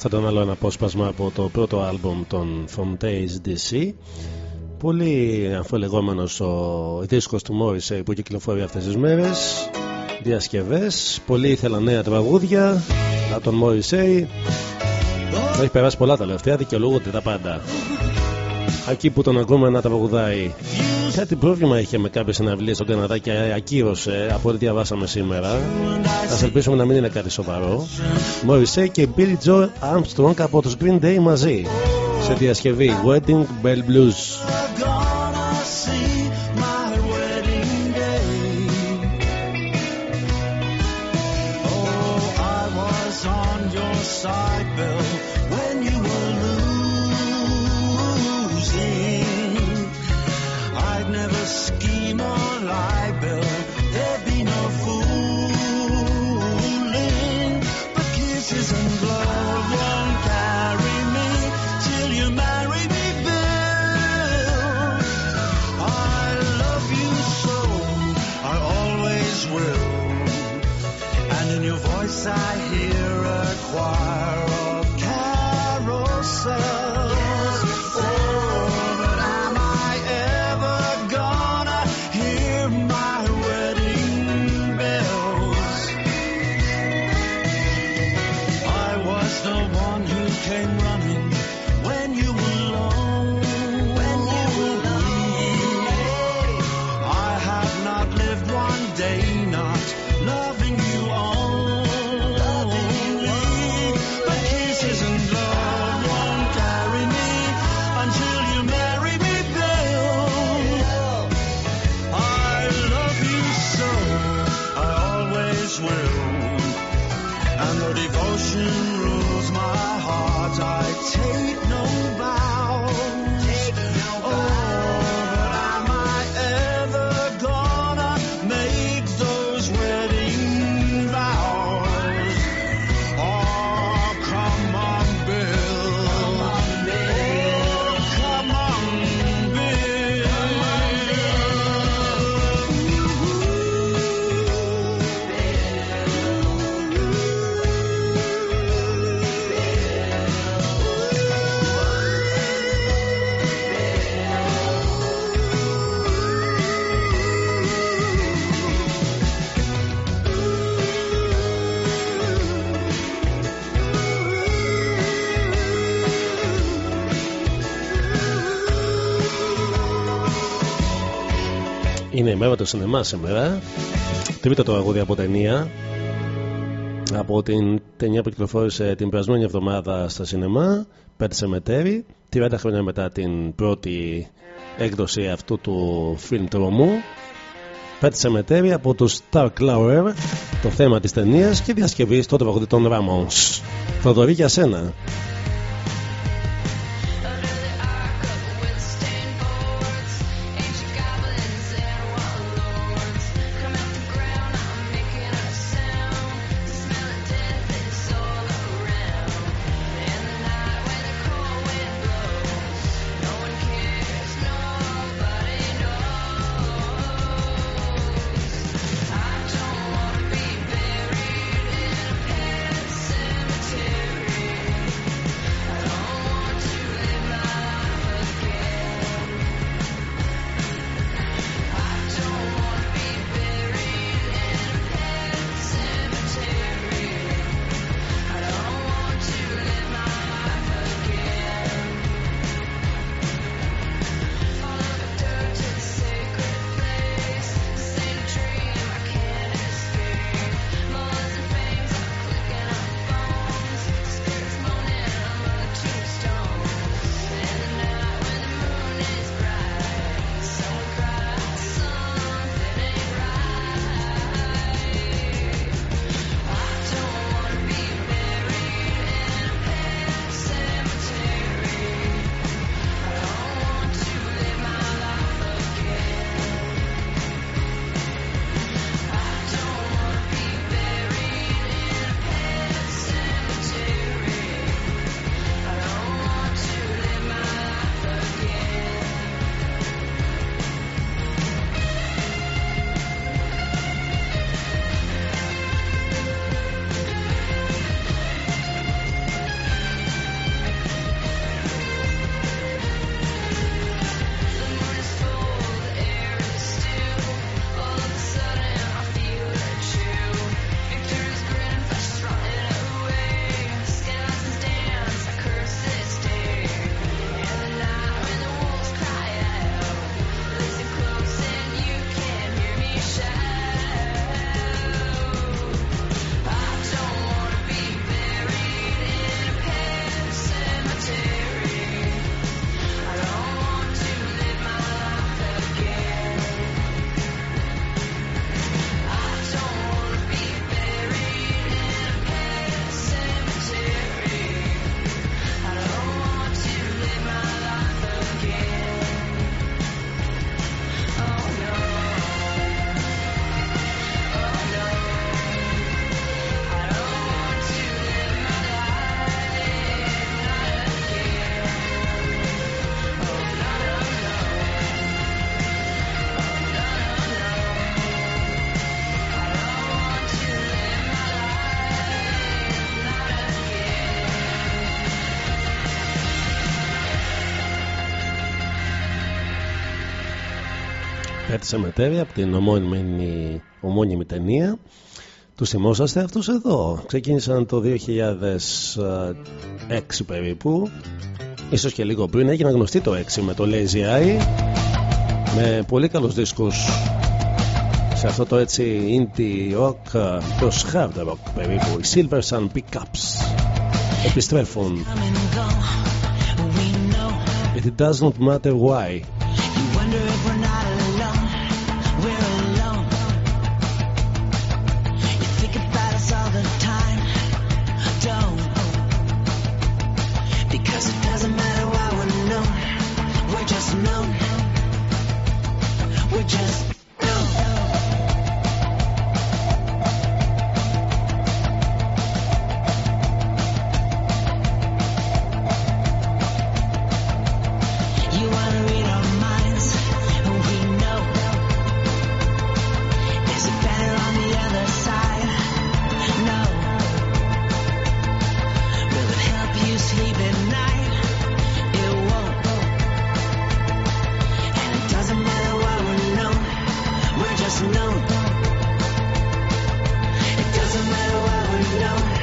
Ήταν άλλο ένα απόσπασμα από το πρώτο άλμπομ των Fontaines DC. Πολύ αμφιλεγόμενος ο δίσκος του Morrissey που κυκλοφορεί αυτές τις μέρες. Διασκευές, πολλοί ήθελαν νέα τραγούδια από τον Morrissey. Έχει περάσει πολλά τα τελευταία, δικαιολογούνται τα πάντα. Εκεί που τον ακούμε να τραγουδάει. Κάτι πρόβλημα είχε με κάποιες συναυλίες στον Καναδά και ακύρωσε από ό,τι διαβάσαμε σήμερα. Α ελπίσουμε να μην είναι κάτι σοβαρό. Morrissey και Billy Joe Armstrong από τους Green Day μαζί σε διασκευή Wedding Bell Blues. Μέρα του σινεμά σήμερα. Τρίτο το τραγούδι από ταινία. Από την ταινία που κυκλοφόρησε την περασμένη εβδομάδα στα σινεμά. Πέτσε Σεμετέρι. 30 χρόνια μετά την πρώτη έκδοση αυτού του φιλμ τρομού. Πέτσε Σεμετέρι από τους Star Clower. Το θέμα της ταινίας και διασκευή στο τραγούδι των Ramones. Θοδωρή για σένα. σε Cemetery από την ομώνυμη, ομώνυμη ταινία. Τους θυμόσαστε αυτούς εδώ. Ξεκίνησαν το 2006 περίπου. Ίσως και λίγο πριν έγινε γνωστή το 6 με το Lazy Eye. Με πολύ καλούς δίσκους σε αυτό το έτσι indie rock, το hard rock περίπου. Οι Silver Sun Pickups επιστρέφουν. It doesn't matter why. now.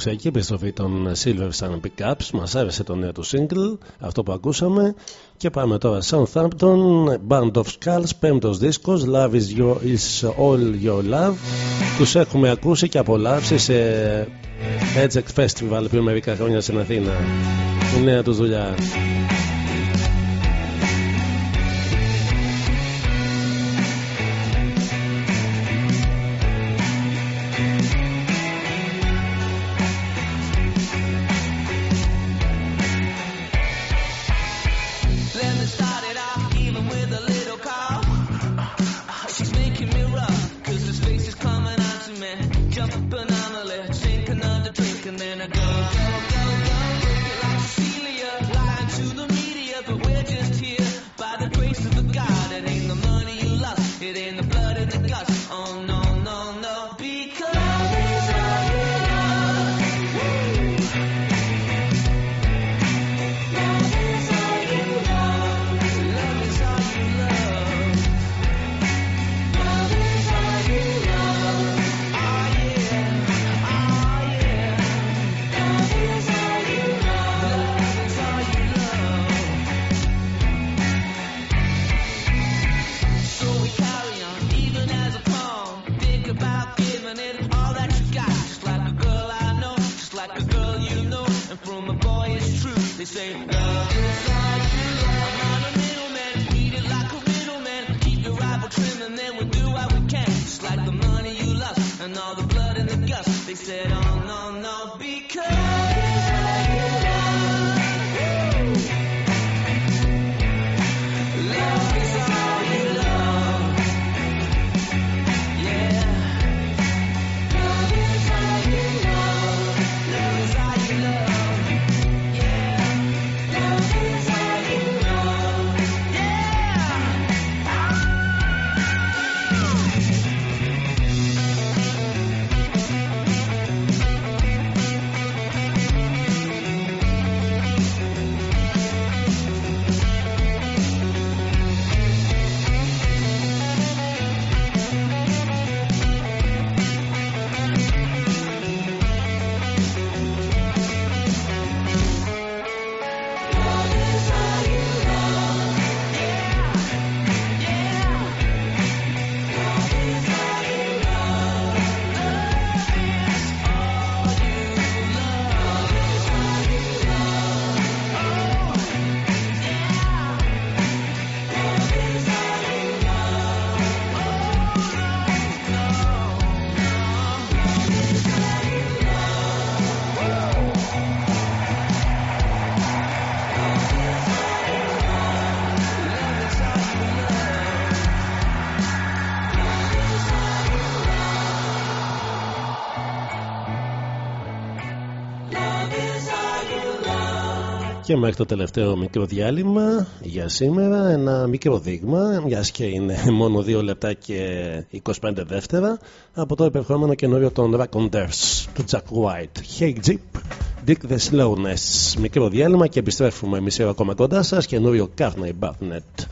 παραδοσιακή επιστροφή των Silver Sun Pickups. Μας άρεσε το νέο του single, αυτό που ακούσαμε. Και πάμε τώρα Southampton, Band of Skulls, πέμπτος δίσκος, Love is, your, is All Your Love. Τους έχουμε ακούσει και απολαύσει σε Edgect Festival πριν μερικά χρόνια στην Αθήνα. Η νέα τους δουλειά. Και μέχρι το τελευταίο μικρό διάλειμμα για σήμερα ένα μικρό δείγμα μιας και είναι [LAUGHS] μόνο 2 λεπτά και 25 δεύτερα από το επερχόμενο καινούριο των Raconteurs του Jack White. Hey Jeep, Dick the Slowness. Μικρό διάλειμμα και επιστρέφουμε μισή ώρα ακόμα κοντά σας καινούριο Carney Barnett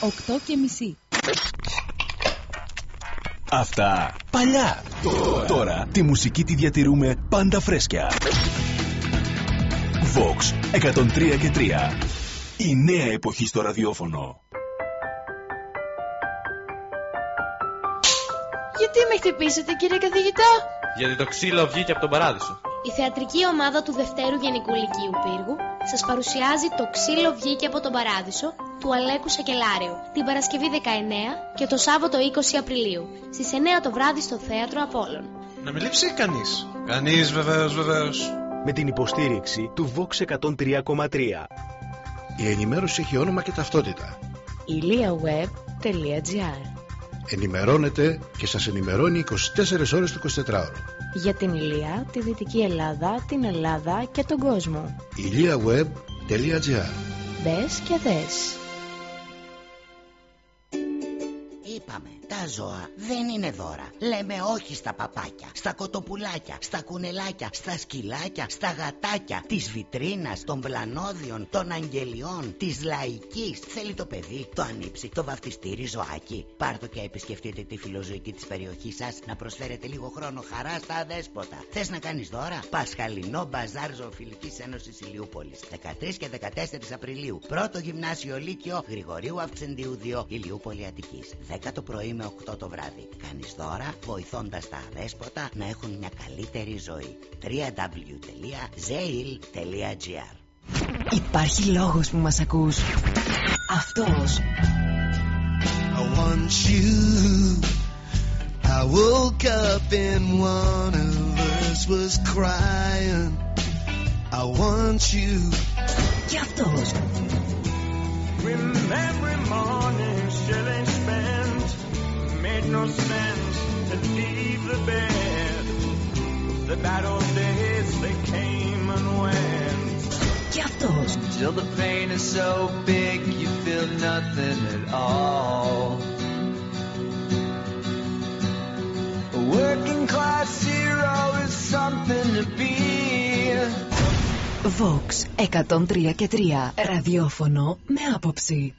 8 και μισή. Αυτά παλιά. Τώρα τη μουσική τη διατηρούμε πάντα φρέσκια. Vox 103 και 3. Η νέα εποχή στο ραδιόφωνο. Γιατί με χτυπήσατε κύριε καθηγητά; Γιατί το ξύλο βγήκε από τον παράδεισο. Η θεατρική ομάδα του Δευτέρου Γενικού Λυκείου Πύργου σας παρουσιάζει το ξύλο βγήκε από τον παράδεισο του Αλέκου Σακελάριου την Παρασκευή 19 και το Σάββατο 20 Απριλίου στις 9 το βράδυ στο Θέατρο Απόλλων. Να μην λείψει κανείς. Κανείς βεβαίως, βεβαίως. με την υποστήριξη του Vox 103,3. Η ενημέρωση έχει όνομα και ταυτότητα. iliaweb.gr Ενημερώνετε και σας ενημερώνει 24 ώρες το 24ωρο. Για την Ηλία, τη Δυτική Ελλάδα, την Ελλάδα και τον κόσμο. iliaweb.gr Μπες και δες. Είπαμε, τα ζώα δεν είναι δώρα. Λέμε όχι στα παπάκια, στα κοτοπουλάκια, στα κουνελάκια, στα σκυλάκια, στα γατάκια, της βιτρίνας, των πλανόδιων, των αγγελιών, της λαϊκής. Θέλει το παιδί, το ανήψει, το βαφτιστήρι ζωάκι. Πάρτο και επισκεφτείτε τη φιλοζωική της περιοχής σας να προσφέρετε λίγο χρόνο χαρά στα αδέσποτα. Θες να κάνεις δώρα, Πασχαλινό Μπαζάρ Ζωοφιλικής Ένωσης Ηλιούπολης. 13 και 14 Απριλίου. Πρώτο γυμνάσιο Λύκειο Γρηγορίου Αυξεντίου 2 Ηλιούπολη Αττικής. 10 το πρωί με 8 το βράδυ. Κάνεις δώρα βοηθώντας τα αδέσποτα να έχουν μια καλύτερη ζωή. www.zeil.gr Υπάρχει λόγος που μας ακούς. Αυτός. I want you. I woke up and one of us was crying. I want you. Και αυτός. Remember morning Shelley spent Made και αυτός. Βοξ! Εκατόν τρία και τρία. Ραδιόφωνο με άποψη.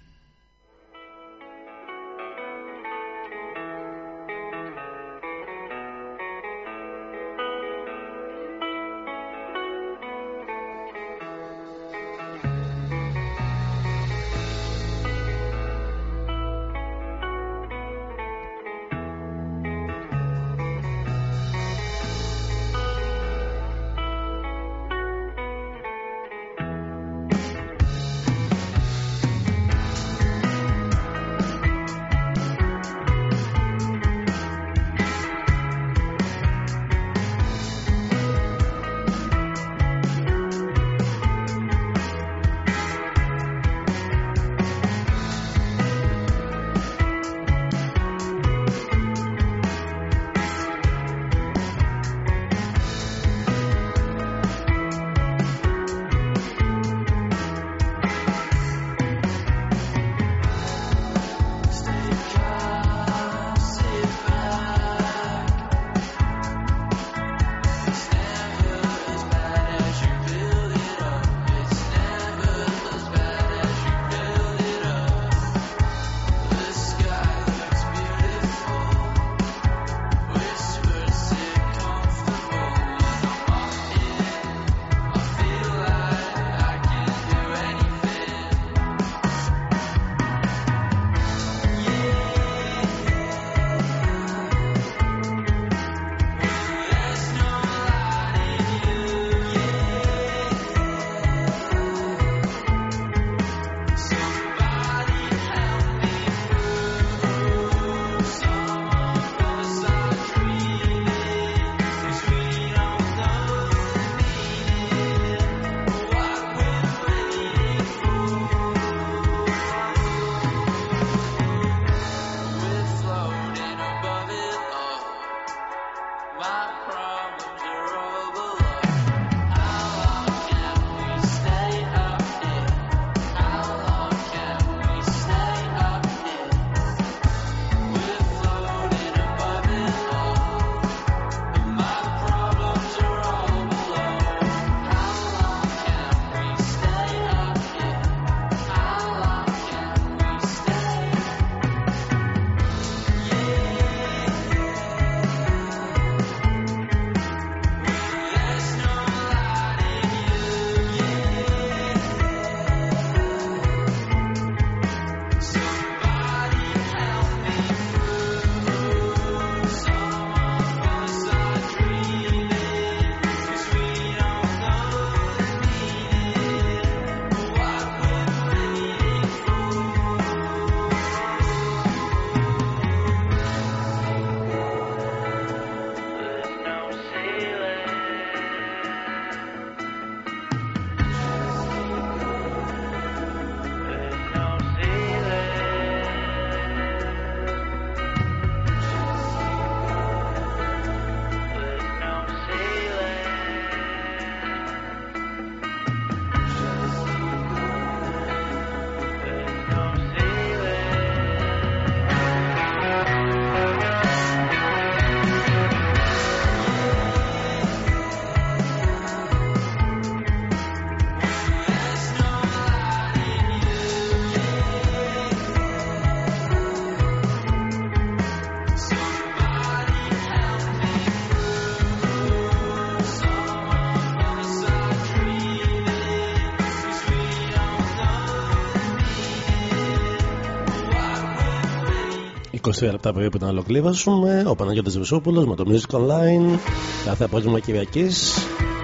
23 λεπτά περίπου να ολοκλήρωσουμε. Ο Παναγιώτης Βεσόπουλος με το Music Online. Κάθε απόγευμα Κυριακής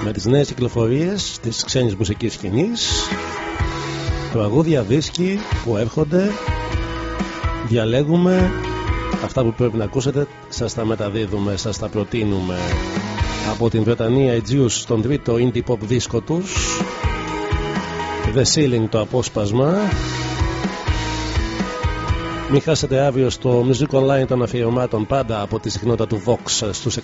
με τις νέες κυκλοφορίες της ξένης μουσικής σκηνής. Τραγούδια, δίσκοι που έρχονται. Διαλέγουμε αυτά που πρέπει να ακούσετε. Σας τα μεταδίδουμε, σας τα προτείνουμε. Από την Βρετανία Aegeus στον τρίτο indie pop δίσκο τους. The Ceiling το απόσπασμα μην χάσετε αύριο στο Music Online των αφιερωμάτων πάντα από τη συχνότητα του Vox στους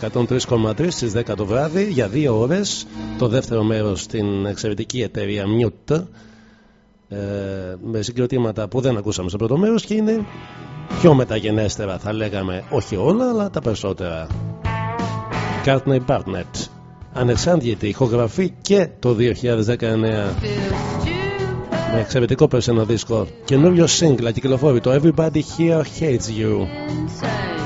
103,3 στις 10 το βράδυ για δύο ώρες. Το δεύτερο μέρος στην εξαιρετική εταιρεία Mute ε, με συγκροτήματα που δεν ακούσαμε στο πρώτο μέρος και είναι πιο μεταγενέστερα θα λέγαμε όχι όλα αλλά τα περισσότερα. Courtney Barnett ανεξάντλητη ηχογραφή και το 2019 με εξαιρετικό περσινό δίσκο. Καινούριο σύγκλα κυκλοφόρει το Everybody Here Hates You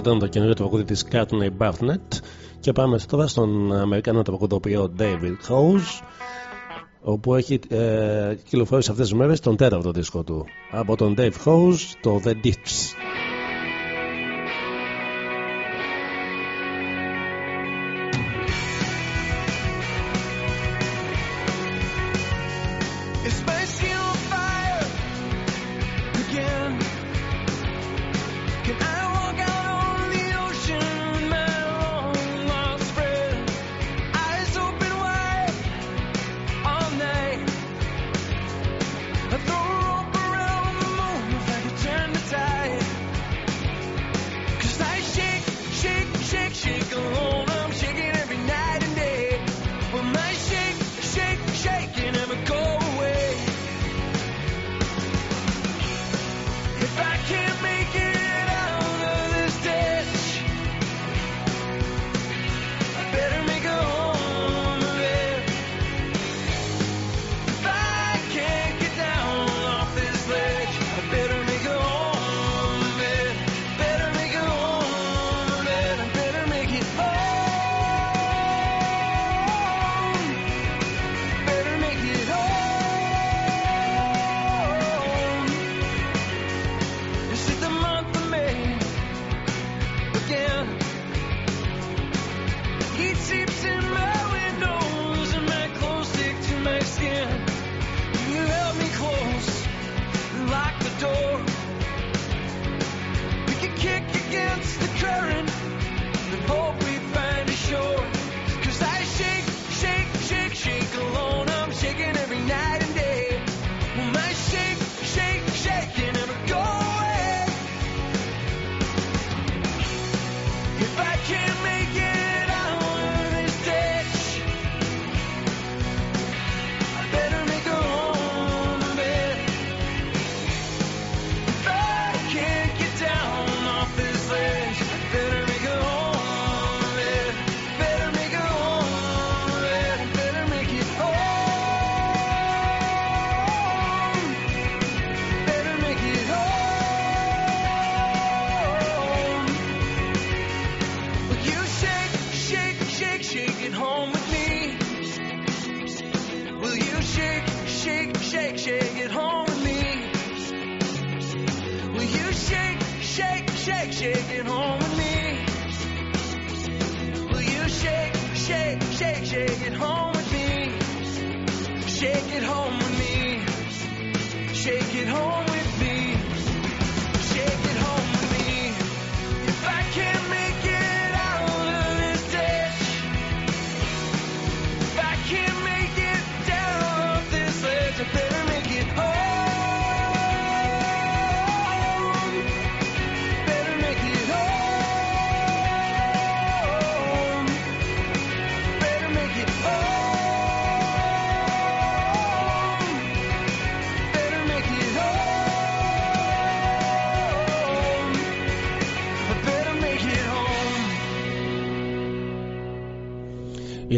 Αυτό ήταν το καινούριο τραγούδι της Courtney Barnett και πάμε τώρα στον Αμερικανό τραγουδοποιό David Howes όπου έχει ε, κυκλοφορήσει αυτές τις μέρες τον τέταρτο δίσκο του. Από τον Dave Howes το The Dips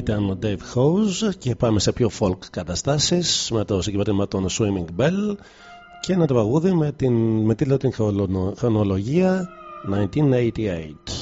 ήταν ο Dave Hose και πάμε σε πιο φόλκ καταστάσεις με το συγκεκριμένο των Swimming Bell και ένα τραγούδι με, την, με τίτλο την χρονολογία 1988.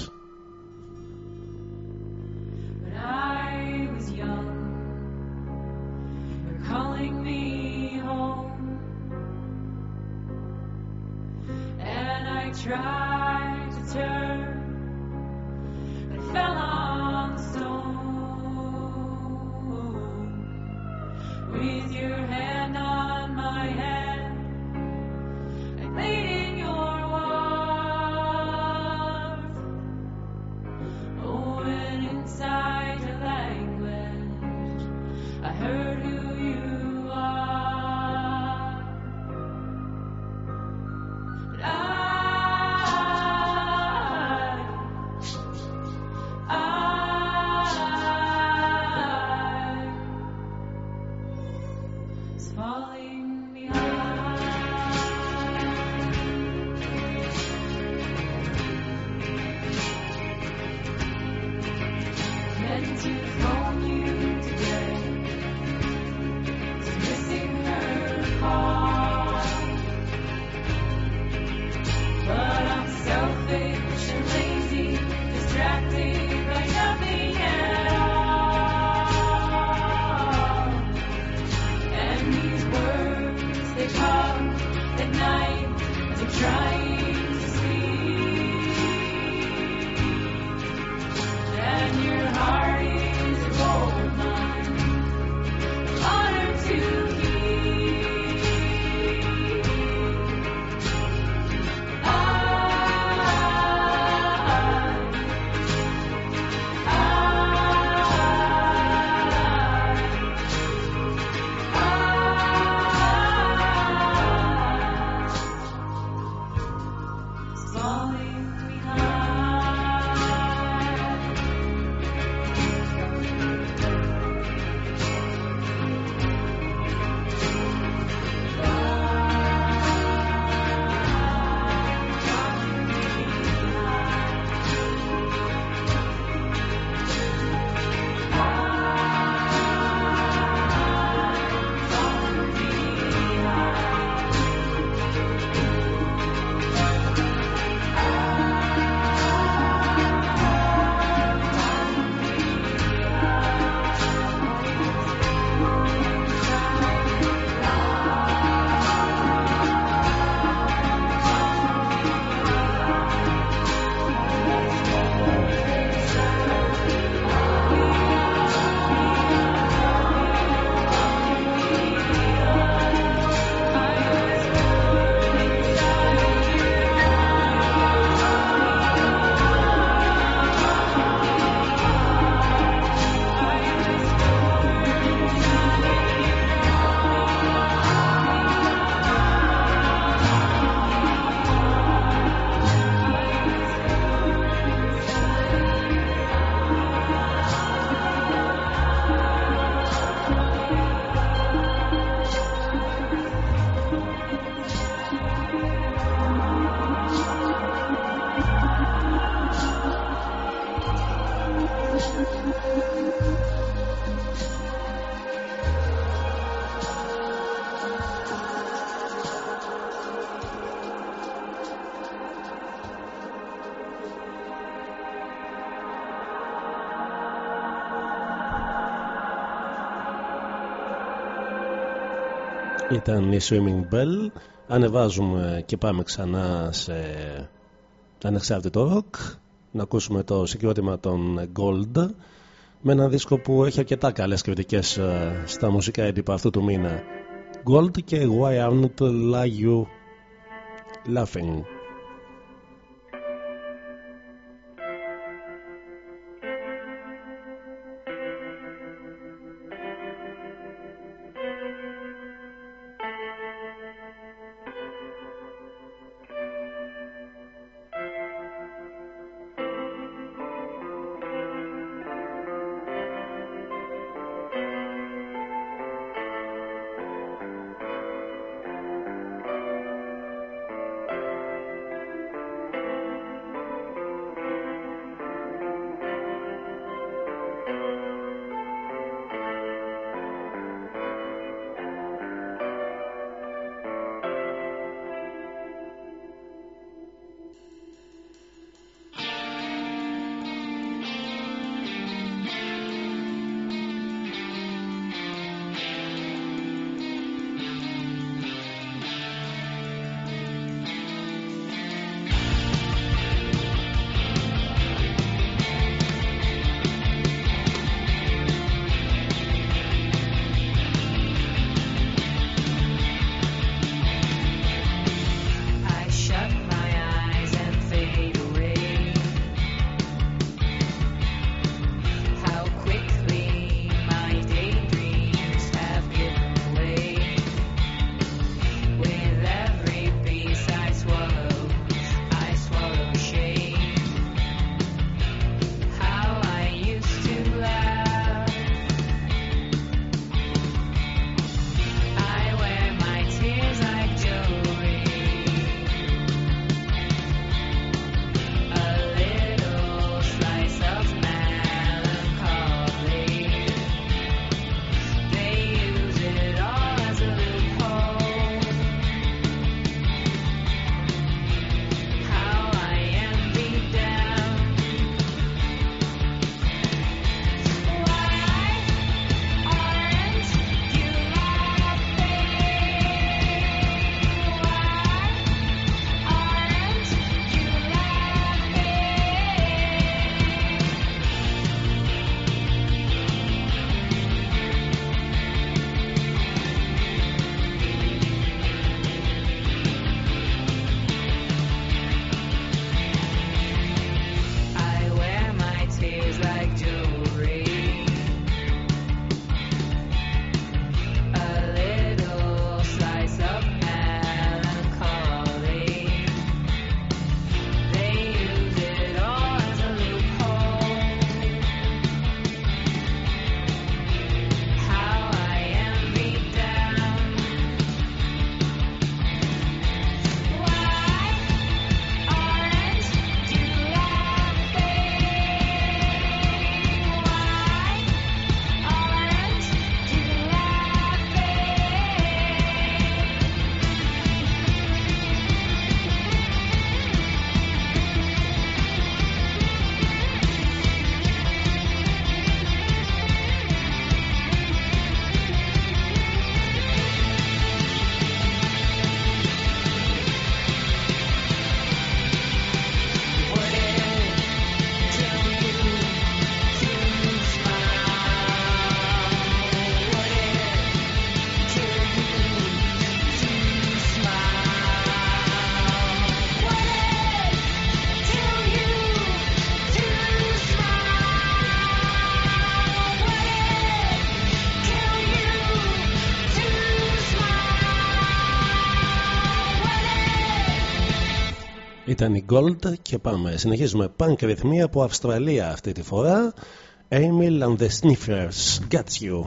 Ήταν η Swimming Bell. Ανεβάζουμε και πάμε ξανά σε ανεξάρτητο rock. Να ακούσουμε το συγκρότημα των Gold με ένα δίσκο που έχει αρκετά καλές κριτικές ε, στα μουσικά έντυπα αυτού του μήνα. Gold και Why Aren't Like You Laughing; ήταν η Gold και πάμε. Συνεχίζουμε. Πανκ ρυθμία από Αυστραλία αυτή τη φορά. Emil and the Sniffers. Got you.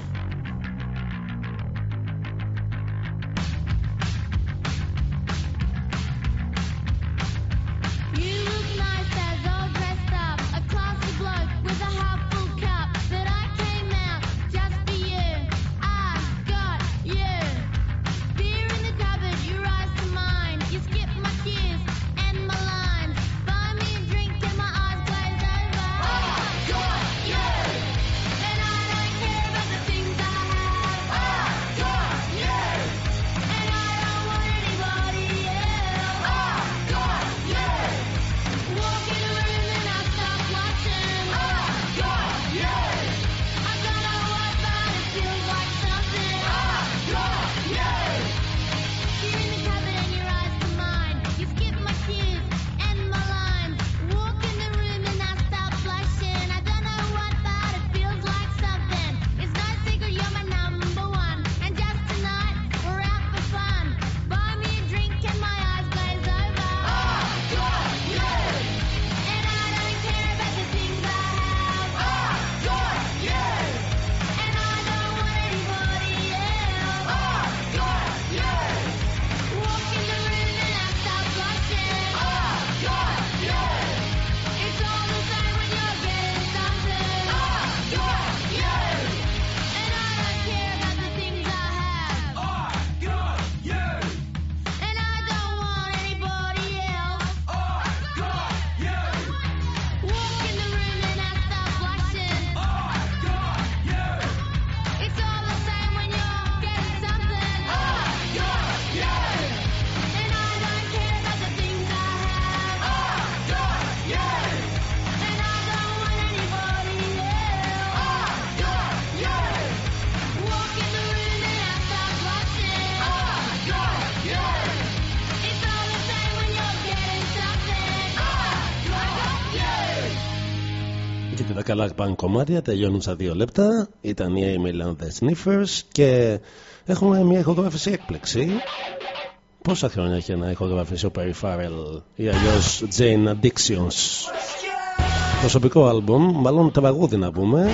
Καλά πάνε κομμάτια, τελειώνουν στα δύο λεπτά. Ήταν η Amy and the Sniffers και έχουμε μια ηχογράφηση έκπληξη. Πόσα χρόνια έχει να ηχογραφήσει ο Perry Farrell ή αλλιώς Jane Addictions; Προσωπικό άλμπομ, μάλλον τραγούδι να πούμε.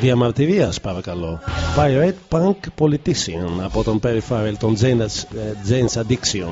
Διαμαρτυρίας παρακαλώ. Pirate Punk Politician από τον Perry Farrell, τον Jane's, ε, Jane's Addiction.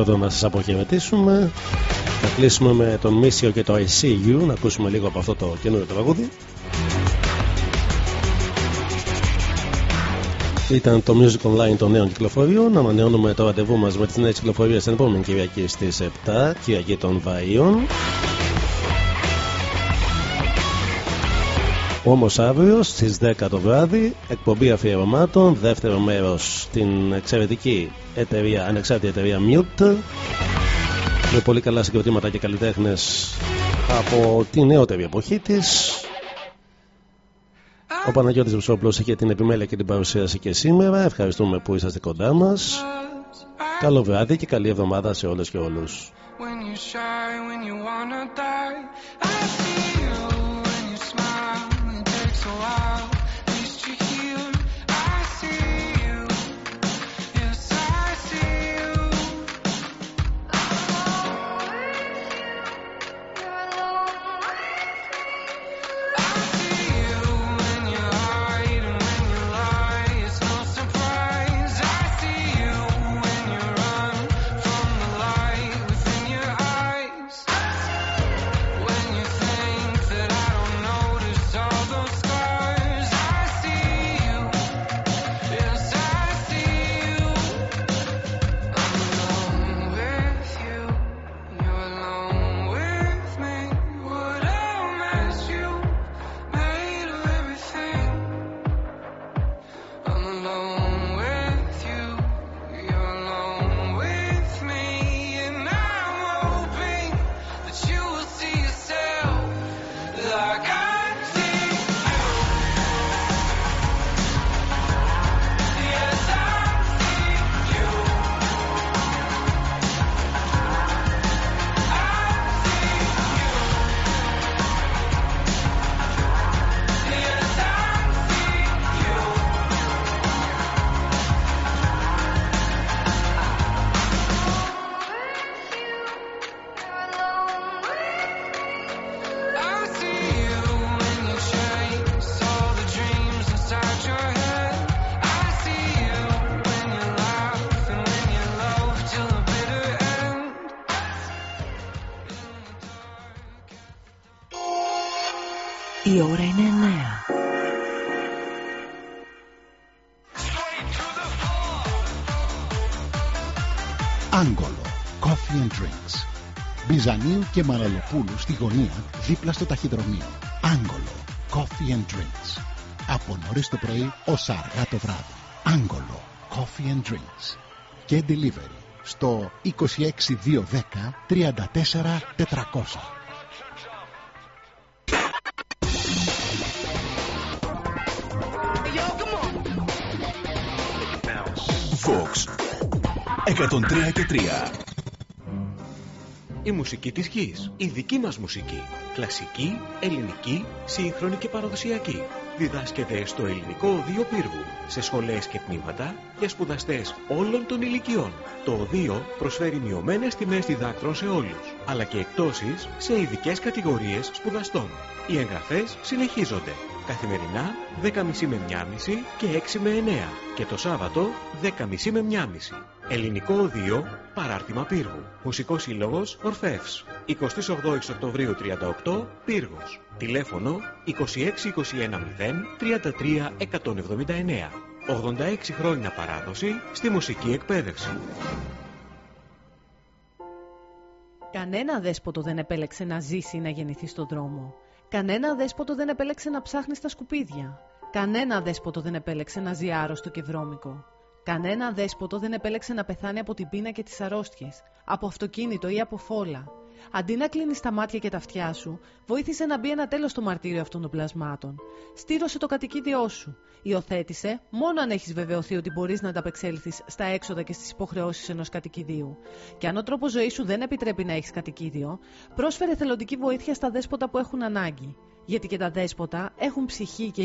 Και κάπου εδώ να σας αποχαιρετήσουμε. Θα κλείσουμε με τον Μίσιο και το I See You, να ακούσουμε λίγο από αυτό το καινούριο τραγούδι. Ήταν το Music Online των νέων κυκλοφοριών. Ανανεώνουμε το ραντεβού μας με τις νέες κυκλοφορίες την επόμενη Κυριακή στις 7, Κυριακή των Βαΐων. Όμως αύριο στις 10 το βράδυ, εκπομπή αφιερωμάτων, δεύτερο μέρος στην εξαιρετική εταιρεία, ανεξάρτητη εταιρεία Mute. Με πολύ καλά συγκροτήματα και καλλιτέχνες από τη νεότερη εποχή της. Ο Παναγιώτης Βουσόπουλος είχε την επιμέλεια και την παρουσίαση και σήμερα. Ευχαριστούμε που είσαστε κοντά μας. Καλό βράδυ και καλή εβδομάδα σε όλες και όλους. Η ώρα είναι νέα. Άγγολο coffee and drinks. Μπιζανίου και Μαραλοπούλου στη γωνία δίπλα στο ταχυδρομείο. Άγγολο coffee and drinks. Από νωρίς το πρωί ως αργά το βράδυ. Άγγολο coffee and drinks. Και delivery στο 26210 34400. Vox 103 και 3 Η μουσική της γης, η δική μας μουσική. Κλασική, ελληνική, σύγχρονη και παραδοσιακή. Διδάσκεται στο Ελληνικό Οδείο Πύργου, σε σχολές και τμήματα για σπουδαστές όλων των ηλικιών. Το Οδείο προσφέρει μειωμένες τιμές διδάκτρων σε όλους, αλλά και εκτόσεις σε ειδικές κατηγορίες σπουδαστών. Οι εγγραφές συνεχίζονται. Καθημερινά 10.30 με 1.30 και 6 με 9 και το Σάββατο 10.30 με 1.30. Ελληνικό Οδείο Παράρτημα Πύργου. Μουσικός Σύλλογος Ορφεύς. 28 Οκτωβρίου 38 Πύργος. Τηλέφωνο 26210 33 179. 86 χρόνια παράδοση στη μουσική εκπαίδευση. Κανένα δέσποτο δεν επέλεξε να ζήσει ή να γεννηθεί στον δρόμο. Κανένα δέσποτο δεν επέλεξε να ψάχνει στα σκουπίδια. Κανένα δέσποτο δεν επέλεξε να ζει άρρωστο και βρώμικο. Κανένα δέσποτο δεν επέλεξε να πεθάνει από την πείνα και τις αρρώστιες, από αυτοκίνητο ή από φόλα. Αντί να κλείνεις τα μάτια και τα αυτιά σου, βοήθησε να μπει ένα τέλος στο μαρτύριο αυτών των πλασμάτων. Στήρωσε το κατοικίδιό σου. Υιοθέτησε μόνο αν έχεις βεβαιωθεί ότι μπορείς να ανταπεξέλθεις στα έξοδα και στις υποχρεώσεις ενός κατοικιδίου. Και αν ο τρόπος ζωής σου δεν επιτρέπει να έχεις κατοικίδιο, πρόσφερε θελοντική βοήθεια στα δέσποτα που έχουν ανάγκη. Γιατί και τα δέσποτα έχουν ψυχή και